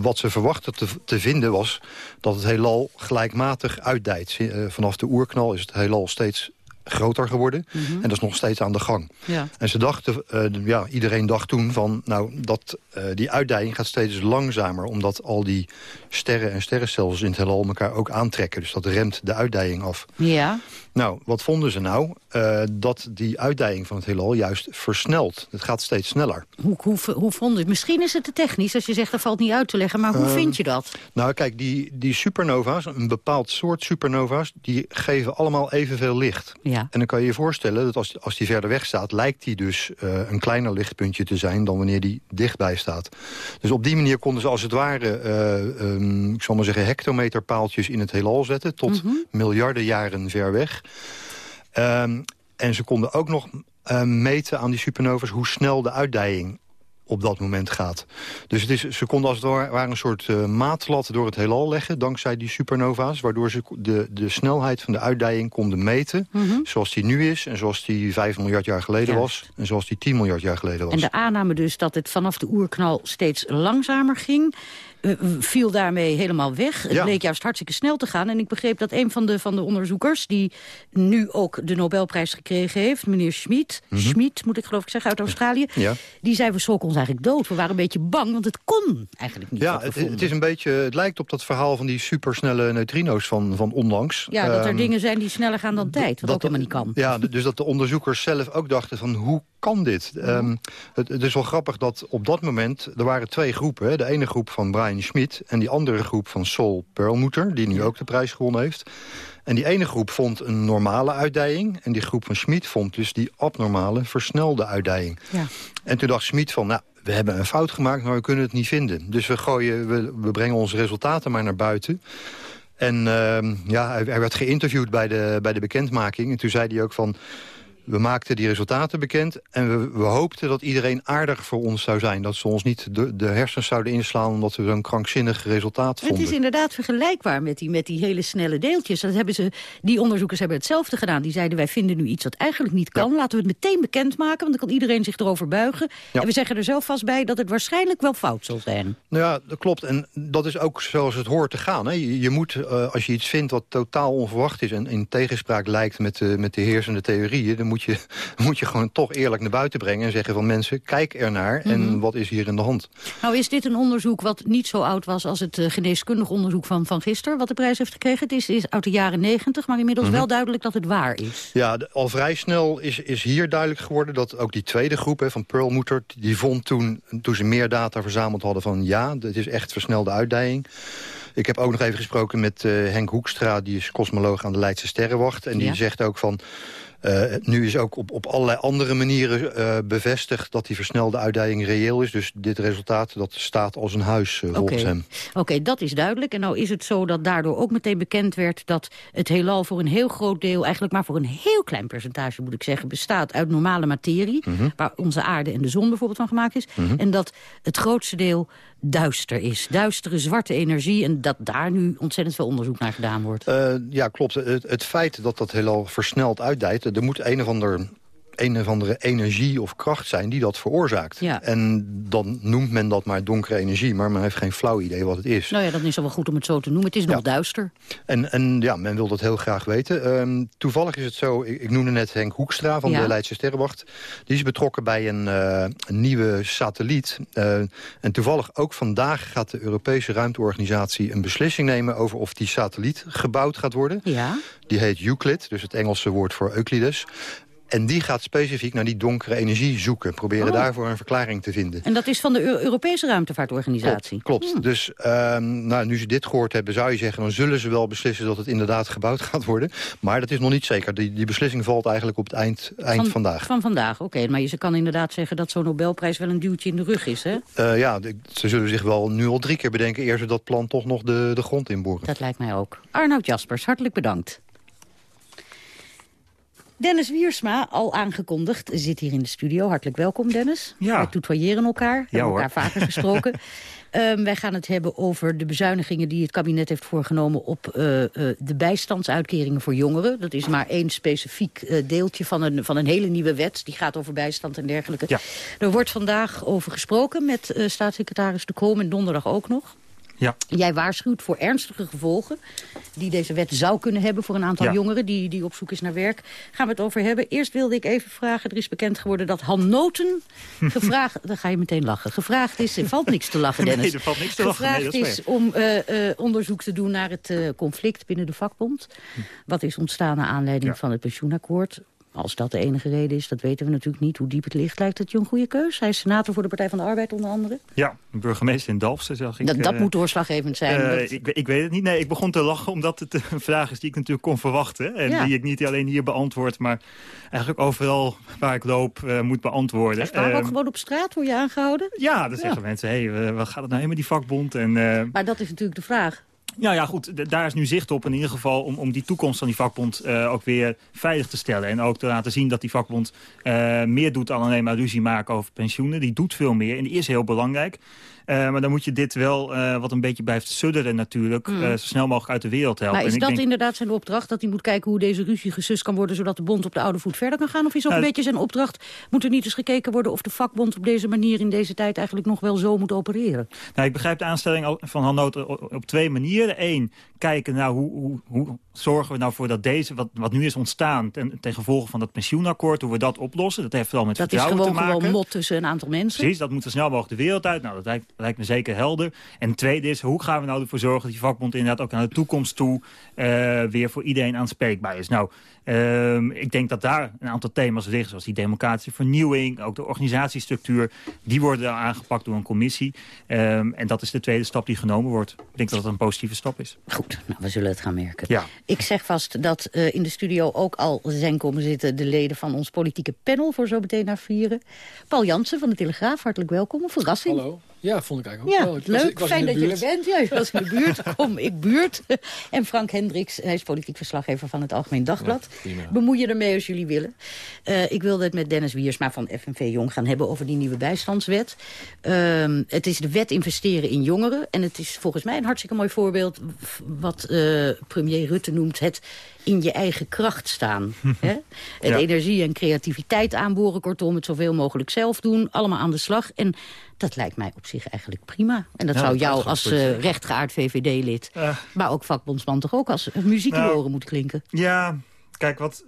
wat ze verwachten te, te, vinden was dat het heelal gelijkmatig uitdijt. Uh, vanaf de oerknal is het heelal steeds groter geworden. Mm -hmm. En dat is nog steeds aan de gang. Ja. En ze dachten, uh, ja, iedereen dacht toen van... nou, dat, uh, die uitdijing gaat steeds langzamer... omdat al die sterren en sterrenstelsels in het heelal elkaar ook aantrekken. Dus dat remt de uitdijing af. Ja. Nou, wat vonden ze nou? Uh, dat die uitdijing van het heelal juist versnelt. Het gaat steeds sneller. Hoe, hoe, hoe vonden het? Misschien is het te technisch als je zegt dat valt niet uit te leggen. Maar hoe vind je dat? Nou, kijk, die, die supernova's, een bepaald soort supernova's... die geven allemaal evenveel licht. Ja. En dan kan je je voorstellen dat als, als die verder weg staat... lijkt die dus eh, een kleiner lichtpuntje te zijn dan wanneer die dichtbij staat. Dus op die manier konden ze als het ware, eh, ehm, ik zal maar zeggen... hectometerpaaltjes in het heelal zetten tot Mhm. miljarden jaren ver weg. Ehm, en ze konden ook nog eh, meten aan die supernovas hoe snel de uitdijing op dat moment gaat. Dus het is, ze konden als het ware een soort eh, maatlat door het heelal leggen... dankzij die supernova's, waardoor ze de, de snelheid van de uitdijing konden meten... Mhm. zoals die nu is en zoals die 5 miljard jaar geleden was... en zoals die 10 miljard jaar geleden was. En de aanname dus dat het vanaf de oerknal steeds langzamer ging... eh, viel daarmee helemaal weg. Het Ja. bleek juist hartstikke snel te gaan. En ik begreep dat een van de, van de onderzoekers... die nu ook de Nobelprijs gekregen heeft, meneer Schmid... Mhm. Schmid, moet ik geloof ik zeggen, uit Australië... Ja. die zei, we schrokken ons eigenlijk dood. We waren een beetje bang, want het kon eigenlijk niet. Ja, het, is een beetje, het lijkt op dat verhaal van die supersnelle neutrino's van, van onlangs. ja, dat er Ehm, dingen zijn die sneller gaan dan tijd, wat ook helemaal niet kan. Ja, dus dat de onderzoekers zelf ook dachten van hoe kan dit? Ehm, het, het is wel grappig dat op dat moment, er waren twee groepen. Hè. De ene groep van Brian Schmidt en die andere groep van Sol Perlmutter... die nu ook de prijs gewonnen heeft. En die ene groep vond een normale uitdijing... en die groep van Schmid vond dus die abnormale, versnelde uitdijing. Ja. En toen dacht Schmid van, nou, we hebben een fout gemaakt... maar we kunnen het niet vinden. Dus we, gooien, we, we brengen onze resultaten maar naar buiten... En ehm, ja, hij, hij werd geïnterviewd bij de, bij de bekendmaking. En toen zei hij ook van... We maakten die resultaten bekend en we, we hoopten dat iedereen aardig voor ons zou zijn. Dat ze ons niet de, de hersens zouden inslaan omdat we zo'n krankzinnig resultaat Het vonden. is inderdaad vergelijkbaar met die, met die hele snelle deeltjes. Dat hebben ze, die onderzoekers hebben hetzelfde gedaan. Die zeiden, wij vinden nu iets wat eigenlijk niet kan. Laten we het meteen bekendmaken, want dan kan iedereen zich erover buigen. Ja. En we zeggen er zelf vast bij dat het waarschijnlijk wel fout zal zijn. Nou ja, dat klopt. En dat is ook zoals het hoort te gaan. Hè. Je, je moet, eh, als je iets vindt wat totaal onverwacht is... en in tegenspraak lijkt met de, met de heersende theorieën... dan moet je, moet je gewoon toch eerlijk naar buiten brengen... en zeggen van mensen, kijk ernaar Mhm. en wat is hier in de hand. Nou is dit een onderzoek wat niet zo oud was als het eh, geneeskundig onderzoek van, van gisteren... wat de prijs heeft gekregen. Het is, is uit de jaren negentig, maar inmiddels Mhm. wel duidelijk dat het waar is. Ja, de- al vrij snel is, is hier duidelijk geworden dat ook die tweede groep hè, van Perlmutter... die vond toen, toen ze meer data verzameld hadden van ja, dit is echt versnelde uitdijing. Ik heb ook nog even gesproken met eh, Henk Hoekstra, die is kosmoloog aan de Leidse Sterrenwacht. En die Ja. zegt ook van, nu is ook op, op allerlei andere manieren eh, bevestigd dat die versnelde uitdijing reëel is. Dus dit resultaat, dat staat als een huis eh, volgens Oké. hem. Oké, dat is duidelijk. En nou is het zo dat daardoor ook meteen bekend werd... dat het heelal voor een heel groot deel, eigenlijk maar voor een heel klein percentage... moet ik zeggen, bestaat uit normale materie... Mhm. waar onze aarde en de zon bijvoorbeeld van gemaakt is. Mhm. En dat het grootste deel duister is. Duistere, zwarte energie. En dat daar nu ontzettend veel onderzoek naar gedaan wordt. Eh, ja, klopt. Het, het feit dat dat heelal versneld uitdijt... er moet een of ander een of andere energie of kracht zijn die dat veroorzaakt. Ja. En dan noemt men dat maar donkere energie... maar men heeft geen flauw idee wat het is. Nou ja, dan is het wel goed om het zo te noemen. Het is nog duister. En, en ja, men wil dat heel graag weten. Ehm, toevallig is het zo, ik, ik noemde net Henk Hoekstra van Ja. de Leidse Sterrenwacht. Die is betrokken bij een, eh, een nieuwe satelliet. Eh, en toevallig ook vandaag gaat de Europese ruimteorganisatie een beslissing nemen... over of die satelliet gebouwd gaat worden. Ja. Die heet Euclid, dus het Engelse woord voor Euclides. En die gaat specifiek naar die donkere energie zoeken. Proberen Oh. daarvoor een verklaring te vinden. En dat is van de Eu- Europese ruimtevaartorganisatie. Klopt. klopt. Dus ehm, nou, nu ze dit gehoord hebben, zou je zeggen... dan zullen ze wel beslissen dat het inderdaad gebouwd gaat worden. Maar dat is nog niet zeker. Die, die beslissing valt eigenlijk op het eind, eind van, vandaag. Van vandaag, oké. Maar je kan inderdaad zeggen dat zo'n Nobelprijs wel een duwtje in de rug is, hè? Eh, ja, ze zullen zich wel nu al drie keer bedenken... eerst ze dat plan toch nog de, de grond inboren. Dat lijkt mij ook. Arnoud Jaspers, hartelijk bedankt. Dennis Wiersma, al aangekondigd, zit hier in de studio. Hartelijk welkom, Dennis. Ja. Wij tutoyeren elkaar. We hebben hoor. elkaar vaker gesproken. Ehm, wij gaan het hebben over de bezuinigingen die het kabinet heeft voorgenomen... op eh, eh, de bijstandsuitkeringen voor jongeren. Dat is maar één specifiek eh, deeltje van een, van een hele nieuwe wet. Die gaat over bijstand en dergelijke. Ja. Er wordt vandaag over gesproken met staatssecretaris De Koom... en donderdag ook nog. Ja. Jij waarschuwt voor ernstige gevolgen die deze wet zou kunnen hebben voor een aantal Ja. jongeren die, die op zoek is naar werk. Gaan we het over hebben. Eerst wilde ik even vragen, er is bekend geworden dat Han Noten gevraagd, dan ga je meteen lachen, gevraagd is, er valt niks te lachen Dennis. Nee, er valt niks te lachen. Gevraagd is is om eh, eh, onderzoek te doen naar het eh, conflict binnen de vakbond. Wat is ontstaan naar aanleiding Ja. van het pensioenakkoord. Als dat de enige reden is, dat weten we natuurlijk niet. Hoe diep het ligt, lijkt het je een goede keus. Hij is senator voor de Partij van de Arbeid onder andere. Ja, burgemeester in Dalfsen zag ik. Dat, dat eh, moet doorslaggevend zijn. eh, dat- ik, ik weet het niet. Nee, ik begon te lachen omdat het een vraag is die ik natuurlijk kon verwachten. En Ja. die ik niet alleen hier beantwoord, maar eigenlijk overal waar ik loop eh, moet beantwoorden. Echt waar, ook gewoon op straat word je aangehouden? ja, dan zeggen mensen, hé, hey, wat gaat het nou met die vakbond? En, Maar dat is natuurlijk de vraag. Ja, ja, goed, daar is nu zicht op in ieder geval om, om die toekomst van die vakbond eh, ook weer veilig te stellen. En ook te laten zien dat die vakbond eh, meer doet dan alleen maar ruzie maken over pensioenen. Die doet veel meer en die is heel belangrijk. Eh, maar dan moet je dit wel, eh, wat een beetje blijft sudderen natuurlijk, Mm. eh, zo snel mogelijk uit de wereld helpen. Maar is En dat denk- inderdaad zijn opdracht? Dat hij moet kijken hoe deze ruzie gesust kan worden... zodat de bond op de oude voet verder kan gaan? Of is ook Nou, een beetje zijn opdracht... moet er niet eens gekeken worden of de vakbond op deze manier... in deze tijd eigenlijk nog wel zo moet opereren? Nou, ik begrijp de aanstelling van Hannoot op twee manieren. Eén, kijken naar hoe, hoe, hoe zorgen we nou voor dat deze, wat, wat nu is ontstaan... Ten, ten gevolge van dat pensioenakkoord, hoe we dat oplossen. Dat heeft vooral met Dat is vertrouwen gewoon, te maken. gewoon mot tussen een aantal mensen. Precies, dat moet zo snel mogelijk de wereld uit. Nou, dat lijkt, lijkt me zeker helder. En het tweede is, hoe gaan we nou ervoor zorgen... dat die vakbond inderdaad ook naar de toekomst toe... eh, weer voor iedereen aanspreekbaar is. Nou, ehm, ik denk dat daar een aantal thema's liggen... zoals die democratische vernieuwing, ook de organisatiestructuur... die worden aangepakt door een commissie. Ehm, en dat is de tweede stap die genomen wordt. Ik denk dat dat een positieve stap is. Goed, nou, we zullen het gaan merken. Ja. Ik zeg vast dat eh, in de studio ook al zijn komen zitten... de leden van ons politieke panel voor zo meteen naar vieren. Paul Jansen van de Telegraaf, hartelijk welkom. Een verrassing. Hallo. Ja, vond ik eigenlijk ook Ja, wel. Ik was- leuk. ik was Fijn dat je er bent. Ja, je was in de buurt. Kom, ik buurt. En Frank Hendricks, hij is politiek verslaggever van het Algemeen Dagblad. Ja. Bemoei je ermee als jullie willen. Eh, ik wilde het met Dennis Wiersma van FNV Jong gaan hebben over die nieuwe bijstandswet. Ehm, het is de wet investeren in jongeren. En het is volgens mij een hartstikke mooi voorbeeld... wat eh, premier Rutte noemt het in je eigen kracht staan. hè? Ja. energie en creativiteit aanboren. Kortom, het zoveel mogelijk zelf doen. Allemaal aan de slag. En dat lijkt mij op zich eigenlijk prima. En dat Ja, zou dat jou als ja. rechtgeaard VVD-lid... Maar ook vakbondsman toch ook als muziek in de Nou, oren moet klinken. Ja, kijk, wat,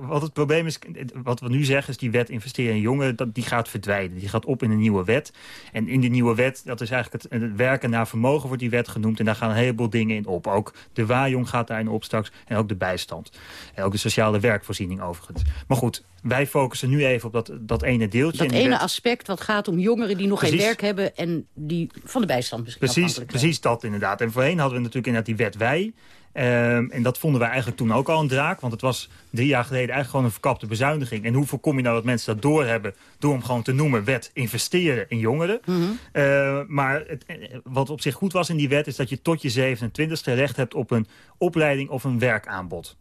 wat het probleem is, wat we nu zeggen... is die wet investeren in jongeren, dat, die gaat verdwijnen. Die gaat op in een nieuwe wet. En in die nieuwe wet, dat is eigenlijk het, het werken naar vermogen... wordt die wet genoemd en daar gaan een heleboel dingen in op. Ook de waaijong gaat daarin op straks en ook de bijstand. En ook de sociale werkvoorziening overigens. Maar goed, wij focussen nu even op dat, dat ene deeltje. Dat ene wet. aspect wat gaat om jongeren die nog geen werk hebben... en die van de bijstand misschien Precies, precies dat inderdaad. En voorheen hadden we natuurlijk inderdaad die wet wij. Ehm, en dat vonden wij eigenlijk toen ook al een draak. Want het was drie jaar geleden eigenlijk gewoon een verkapte bezuiniging. En hoe voorkom je nou dat mensen dat doorhebben? Door hem gewoon te noemen wet investeren in jongeren. Mhm. Eh, maar het, eh, wat op zich goed was in die wet... is dat je tot je 27ste recht hebt op een opleiding of een werkaanbod.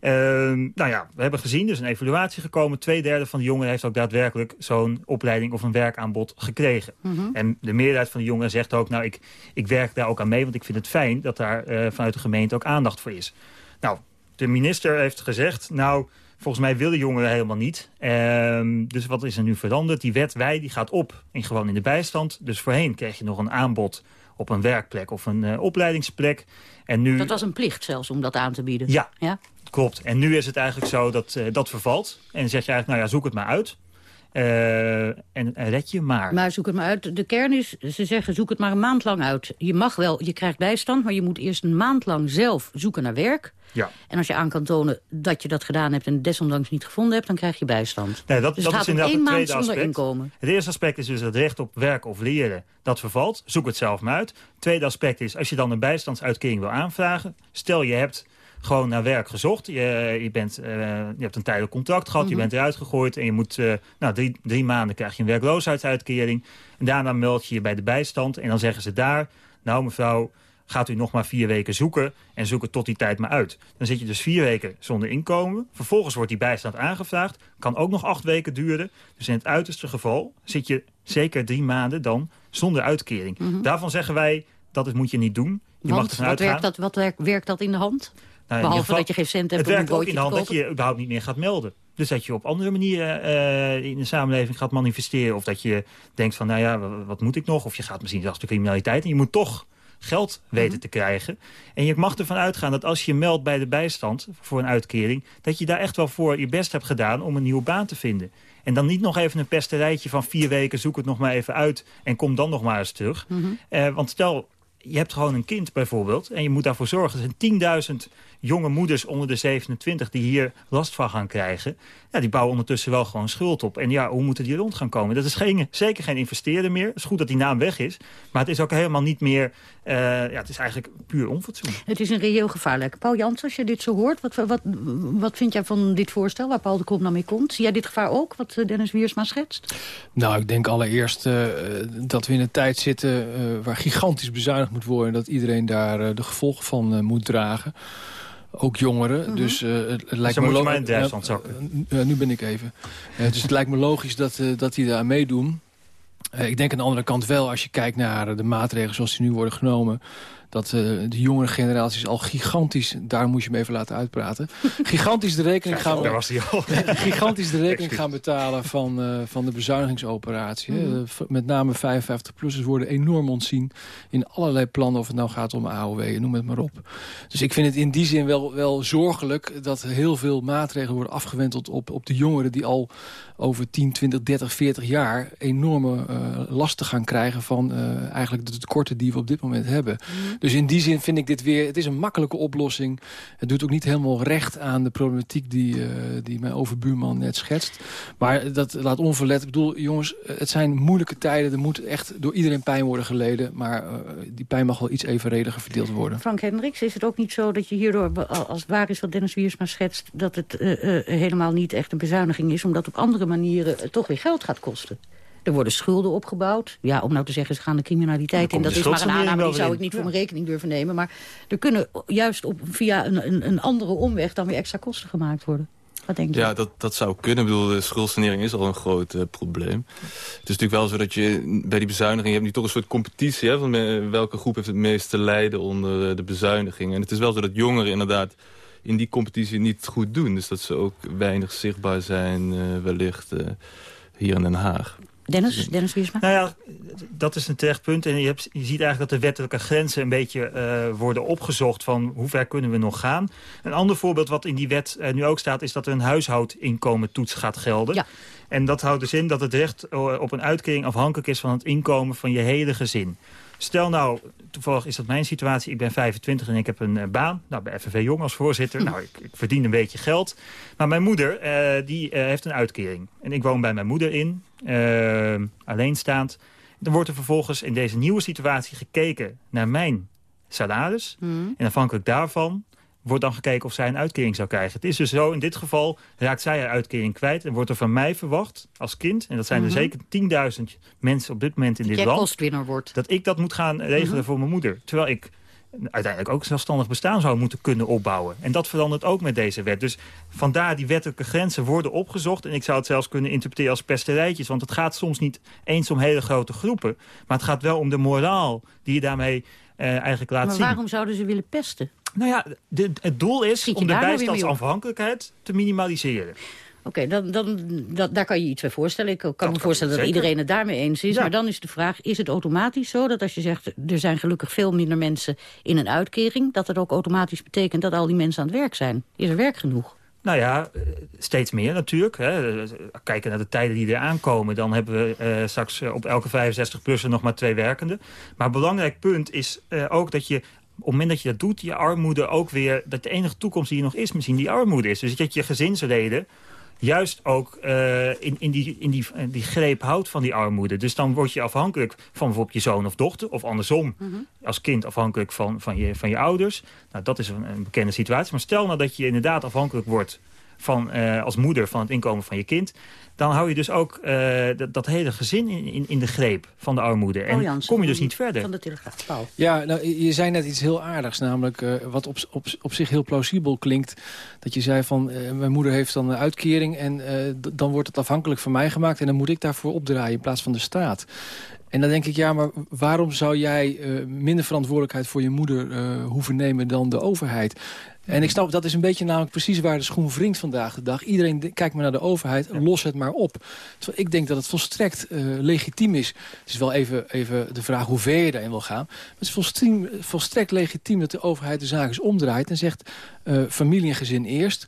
Ehm, nou ja, we hebben gezien, er is een evaluatie gekomen. Tweederde van de jongeren heeft ook daadwerkelijk zo'n opleiding of een werkaanbod gekregen. Mhm. En de meerderheid van de jongeren zegt ook, nou, ik, ik werk daar ook aan mee, want ik vind het fijn dat daar eh, vanuit de gemeente ook aandacht voor is. Nou, de minister heeft gezegd, nou, volgens mij willen jongeren helemaal niet. Ehm, dus wat is er nu veranderd? Die wet wij, die gaat op in gewoon in de bijstand. Dus voorheen kreeg je nog een aanbod op een werkplek of een eh, opleidingsplek. En nu... Dat was een plicht zelfs om dat aan te bieden. Ja, ja? klopt. En nu is het eigenlijk zo dat eh, dat vervalt. En dan zeg je eigenlijk, nou ja, zoek het maar uit. Eh, en, en red je maar. Maar zoek het maar uit. De kern is, ze zeggen zoek het maar een maand lang uit. Je mag wel, je krijgt bijstand, maar je moet eerst een maand lang zelf zoeken naar werk. Ja. En als je aan kan tonen dat je dat gedaan hebt en desondanks niet gevonden hebt, dan krijg je bijstand. Nee, dat, dus dat is inderdaad één het maand tweede zonder aspect. inkomen. Het eerste aspect is dus het recht op werken of leren. Dat vervalt. Zoek het zelf maar uit. Het tweede aspect is, als je dan een bijstandsuitkering wil aanvragen... stel je hebt gewoon naar werk gezocht. Je, je, bent, eh, je hebt een tijdelijk contract gehad, je Mhm. bent eruit gegooid... en je moet, eh, nou, drie, drie maanden krijg je een werkloosheidsuitkering. En daarna meld je je bij de bijstand. En dan zeggen ze daar, nou mevrouw, gaat u nog maar vier weken zoeken... en zoek het tot die tijd maar uit. Dan zit je dus vier weken zonder inkomen. Vervolgens wordt die bijstand aangevraagd. Kan ook nog acht weken duren. Dus in het uiterste geval zit je zeker drie maanden dan zonder uitkering. Mhm. Daarvan zeggen wij, dat is- moet je niet doen. Je mag ervan wat, uitgaan. werkt dat, wat werkt dat in de hand? Nou, Behalve geval- dat je geen cent hebt Het om een ook in de hand dat je überhaupt niet meer gaat melden. Dus dat je op andere manieren eh, in de samenleving gaat manifesteren. Of dat je denkt van, nou ja, wa- wat moet ik nog? Of je gaat misschien zelfs de criminaliteit. En je moet toch geld weten Mhm. te krijgen. En je mag ervan uitgaan dat als je je meldt bij de bijstand voor een uitkering... dat je daar echt wel voor je best hebt gedaan om een nieuwe baan te vinden. En dan niet nog even een pesterijtje van vier weken... zoek het nog maar even uit en kom dan nog maar eens terug. Mhm. Eh, want stel, je hebt gewoon een kind bijvoorbeeld... en je moet daarvoor zorgen. Er zijn 10.000 jonge moeders onder de 27 die hier last van gaan krijgen. Ja, die bouwen ondertussen wel gewoon schuld op. En ja, hoe moeten die rond gaan komen? Dat is geen, zeker geen investeerder meer. Het is goed dat die naam weg is. Maar het is ook helemaal niet meer... eh, ja, het is eigenlijk puur onfatsoen. Het is een reëel gevaarlijk. Paul Jans, als je dit zo hoort, wat, wat, wat vind jij van dit voorstel... waar Paul de Krom nou mee komt? Zie jij dit gevaar ook, wat eh, Dennis Wiersma schetst? Nou, ik denk allereerst uh, dat we in een tijd zitten... Uh, waar gigantisch bezuinigd moet worden... en dat iedereen daar uh, de gevolgen van uh, moet dragen. Ook jongeren. Mm -hmm. Dus uh, het, het lijkt dus me logisch. in Duitsland zakken. nu ben ik even. dus het lijkt me logisch dat, dat die daar meedoen. Ik denk aan de andere kant wel, als je kijkt naar de maatregelen zoals die nu worden genomen dat uh, de jongere generaties al gigantisch... daar moet je me even laten uitpraten... gigantisch de rekening gaan, Daar was hij al. gigantisch de rekening gaan betalen van, uh, van de bezuinigingsoperatie. Mm uh, met name 55-plussers worden enorm ontzien... in allerlei plannen, of het nou gaat om AOW, noem het maar op. Dus ik vind het in die zin wel, wel zorgelijk... dat heel veel maatregelen worden afgewenteld op, op de jongeren... die al over 10, 20, 30, 40 jaar enorme lasten gaan krijgen... van eigenlijk de tekorten die we op dit moment hebben. Mm. Dus in die zin vind ik dit weer... Het is een makkelijke oplossing. Het doet ook niet helemaal recht aan de problematiek die, uh, die mijn overbuurman net schetst. Maar dat laat onverlet. Ik bedoel, jongens, het zijn moeilijke tijden. Er moet echt door iedereen pijn worden geleden. Maar uh, die pijn mag wel iets evenrediger verdeeld worden. Frank Hendricks, is het ook niet zo dat je hierdoor... als het waar is wat Dennis Wiersma schetst... dat het uh, helemaal niet echt een bezuiniging is... omdat op andere manieren toch weer geld gaat kosten? Er worden schulden opgebouwd. Ja, om nou te zeggen, ze gaan de criminaliteit in. Dat is maar een aanname, die zou ik niet ja. voor mijn rekening durven nemen. Maar er kunnen juist op, via een, een, een andere omweg... dan weer extra kosten gemaakt worden. Wat denk je? Ja, dat, dat zou kunnen. Ik bedoel, de schuldsanering is al een groot uh, probleem. Het is natuurlijk wel zo dat je bij die bezuiniging... je hebt nu toch een soort competitie... Hè, van welke groep heeft het meest te lijden onder de bezuiniging. En het is wel zo dat jongeren inderdaad in die competitie niet goed doen. Dus dat ze ook weinig zichtbaar zijn uh, wellicht uh, hier in Den Haag. Dennis, Dennis Wiersma? Nou ja, dat is een terecht punt. En je, hebt, je ziet eigenlijk dat de wettelijke grenzen een beetje uh, worden opgezocht... van hoe ver kunnen we nog gaan. Een ander voorbeeld wat in die wet uh, nu ook staat... is dat er een huishoudinkomentoets gaat gelden. Ja. En dat houdt dus in dat het recht op een uitkering afhankelijk is... van het inkomen van je hele gezin. Stel nou, toevallig is dat mijn situatie. Ik ben 25 en ik heb een uh, baan. Nou, bij FNV Jong als voorzitter. Hm. Nou, ik, ik, verdien een beetje geld. Maar mijn moeder, uh, die uh, heeft een uitkering. En ik woon bij mijn moeder in. alleenstaand. Dan wordt er vervolgens in deze nieuwe situatie gekeken naar mijn salaris. Hm. En afhankelijk daarvan wordt dan gekeken of zij een uitkering zou krijgen. Het is dus zo, in dit geval raakt zij haar uitkering kwijt... en wordt er van mij verwacht als kind... en dat zijn Mhm. er zeker 10.000 mensen op dit moment in dit Jij land... wordt. dat ik dat moet gaan regelen Mhm. voor mijn moeder. Terwijl ik uiteindelijk ook zelfstandig bestaan zou moeten kunnen opbouwen. En dat verandert ook met deze wet. Dus vandaar die wettelijke grenzen worden opgezocht. En ik zou het zelfs kunnen interpreteren als pesterijtjes. Want het gaat soms niet eens om hele grote groepen. Maar het gaat wel om de moraal die je daarmee eh, eigenlijk laat Maar zien. waarom zouden ze willen pesten? Nou ja, de, het doel is om de nou bijstandsafhankelijkheid te minimaliseren. Oké, dan, dan, dat, daar kan je iets bij voorstellen. Ik kan me voorstellen dat iedereen het daarmee eens is. Ja. Maar dan is de vraag, is het automatisch zo dat als je zegt... er zijn gelukkig veel minder mensen in een uitkering... dat dat ook automatisch betekent dat al die mensen aan het werk zijn? Is er werk genoeg? Nou ja, eh, steeds meer natuurlijk. Hè. Kijken naar de tijden die er aankomen... dan hebben we eh, straks op elke 65-plusser nog maar twee werkenden. Maar een belangrijk punt is eh, ook dat je... Op het moment dat je dat doet, je armoede ook weer... dat de enige toekomst die er nog is misschien die armoede is. Dus dat je gezinsleden juist ook eh, in, in, die, in die, in die greep houdt van die armoede. Dus dan word je afhankelijk van bijvoorbeeld je zoon of dochter... of andersom, als kind afhankelijk van, van, je, van je ouders. Nou, dat is een, een bekende situatie. Maar stel nou dat je inderdaad afhankelijk wordt... Van, eh, als moeder van het inkomen van je kind... dan hou je dus ook eh, dat, dat hele gezin in, in, in de greep van de armoede. En Jansen kom je dus niet verder. Van de Telegraaf, Paul. Ja, nou, je zei net iets heel aardigs, namelijk eh, wat op, op, op zich heel plausibel klinkt. Dat je zei van, eh, mijn moeder heeft dan een uitkering en eh, dan wordt het afhankelijk van mij gemaakt... en dan moet ik daarvoor opdraaien in plaats van de staat. En dan denk ik, ja, maar waarom zou jij eh, minder verantwoordelijkheid voor je moeder eh, hoeven nemen dan de overheid? En ik snap, dat is een beetje namelijk precies waar de schoen wringt vandaag de dag. Iedereen de- kijkt maar naar de overheid, los het maar op. Terwijl ik denk dat het volstrekt eh, legitiem is. Het is wel even, even de vraag hoe ver je daarin wil gaan. Maar het is volstrekt, volstrekt legitiem dat de overheid de zaak eens omdraait... en zegt familie en gezin eerst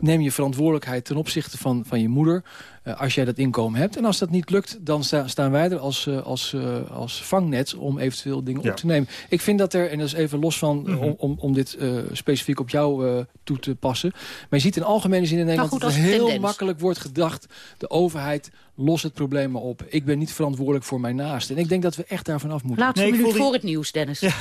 neem je verantwoordelijkheid ten opzichte van, van je moeder... Uh, als jij dat inkomen hebt. En als dat niet lukt, dan sta, staan wij er als, uh, als, uh, als vangnet... om eventueel dingen ja. op te nemen. Ik vind dat er, en dat is even los van... Mm -hmm. om, om, om dit specifiek op jou toe te passen... maar je ziet in algemene zin in Nederland... goed, dat het heel tendens. makkelijk wordt gedacht... de overheid los het probleem maar op. Ik ben niet verantwoordelijk voor mijn naast. En ik denk dat we echt daarvan af moeten. Laatste nee, minuut die... voor het nieuws, Dennis. Ja,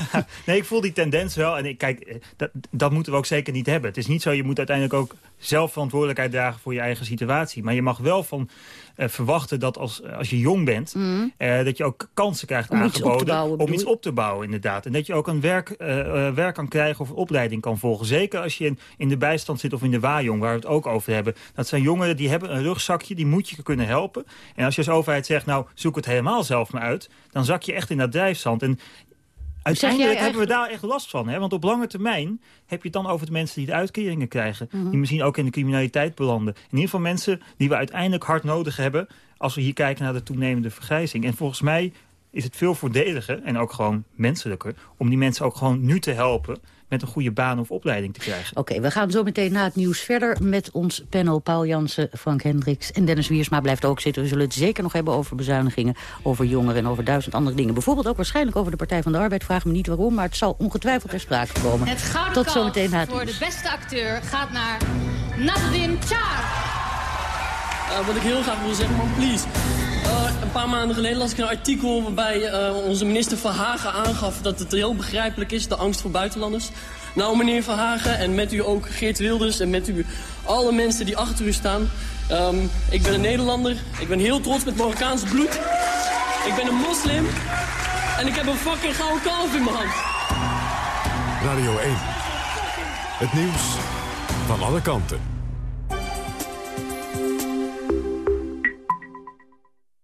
nee, ik voel die tendens wel. En ik, kijk, dat, dat moeten we ook zeker niet hebben. Het is niet zo, je moet uiteindelijk ook zelf verantwoordelijkheid dragen voor je eigen situatie. Maar je mag wel van uh, verwachten dat als, als je jong bent... Mm. Uh, dat je ook kansen krijgt om aangeboden iets bouwen, om iets op te bouwen, inderdaad. En dat je ook een werk, uh, werk kan krijgen of een opleiding kan volgen. Zeker als je in, in de bijstand zit of in de waaijong, waar we het ook over hebben. Dat zijn jongeren die hebben een rugzakje, die moet je kunnen helpen. En als je als overheid zegt, nou, zoek het helemaal zelf maar uit... dan zak je echt in dat drijfzand. En Uiteindelijk hebben we daar echt last van. Hè? Want op lange termijn heb je het dan over de mensen die de uitkeringen krijgen. Mm -hmm. Die misschien ook in de criminaliteit belanden. In ieder geval mensen die we uiteindelijk hard nodig hebben... als we hier kijken naar de toenemende vergrijzing. En volgens mij is het veel voordeliger en ook gewoon menselijker... om die mensen ook gewoon nu te helpen met een goede baan of opleiding te krijgen. Oké, okay, we gaan zo meteen na het nieuws verder met ons panel Paul Jansen, Frank Hendricks en Dennis Wiersma blijft ook zitten. We zullen het zeker nog hebben over bezuinigingen, over jongeren en over duizend andere dingen. Bijvoorbeeld ook waarschijnlijk over de Partij van de Arbeid. Vraag me niet waarom, maar het zal ongetwijfeld ter sprake komen. Het gouden Tot zo meteen na het voor nieuws. de beste acteur gaat naar Nazdin Char. Uh, wat ik heel graag wil zeggen, man, please. Uh, een paar maanden geleden las ik een artikel waarbij uh, onze minister Verhagen aangaf dat het heel begrijpelijk is, de angst voor buitenlanders. Nou, meneer Verhagen, en met u ook Geert Wilders en met u alle mensen die achter u staan. Um, ik ben een Nederlander, ik ben heel trots met Marokkaans bloed. Ik ben een moslim en ik heb een fucking gouden kalf in mijn hand. Radio 1. Het nieuws van alle kanten.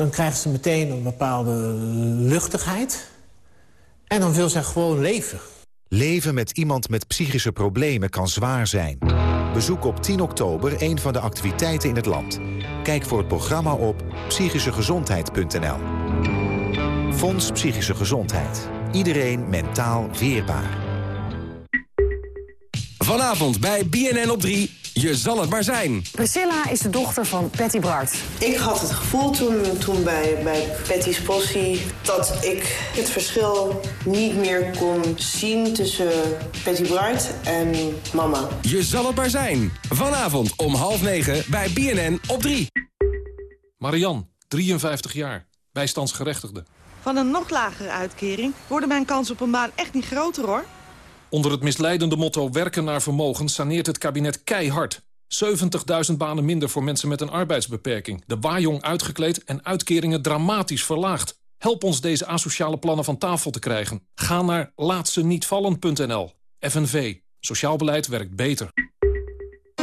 dan krijgen ze meteen een bepaalde luchtigheid. En dan wil ze gewoon leven. Leven met iemand met psychische problemen kan zwaar zijn. Bezoek op 10 oktober een van de activiteiten in het land. Kijk voor het programma op psychischegezondheid.nl. Fonds Psychische Gezondheid. Iedereen mentaal weerbaar. Vanavond bij BNN op 3. Je zal het maar zijn. Priscilla is de dochter van Patty Bart. Ik had het gevoel toen, toen bij, bij Patty's possie... dat ik het verschil niet meer kon zien tussen Patty Bart en mama. Je zal het maar zijn. Vanavond om half negen bij BNN op 3. Marian, 53 jaar. Bijstandsgerechtigde. Van een nog lagere uitkering worden mijn kans op een baan echt niet groter, hoor. Onder het misleidende motto werken naar vermogen saneert het kabinet keihard. 70.000 banen minder voor mensen met een arbeidsbeperking. De waaijong uitgekleed en uitkeringen dramatisch verlaagd. Help ons deze asociale plannen van tafel te krijgen. Ga naar laatzenietvallen.nl. FNV. Sociaal beleid werkt beter.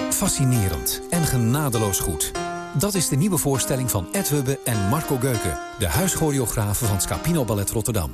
Fascinerend en genadeloos goed. Dat is de nieuwe voorstelling van Ed Hubbe en Marco Geuken... de huischoreografen van Scapino Ballet Rotterdam.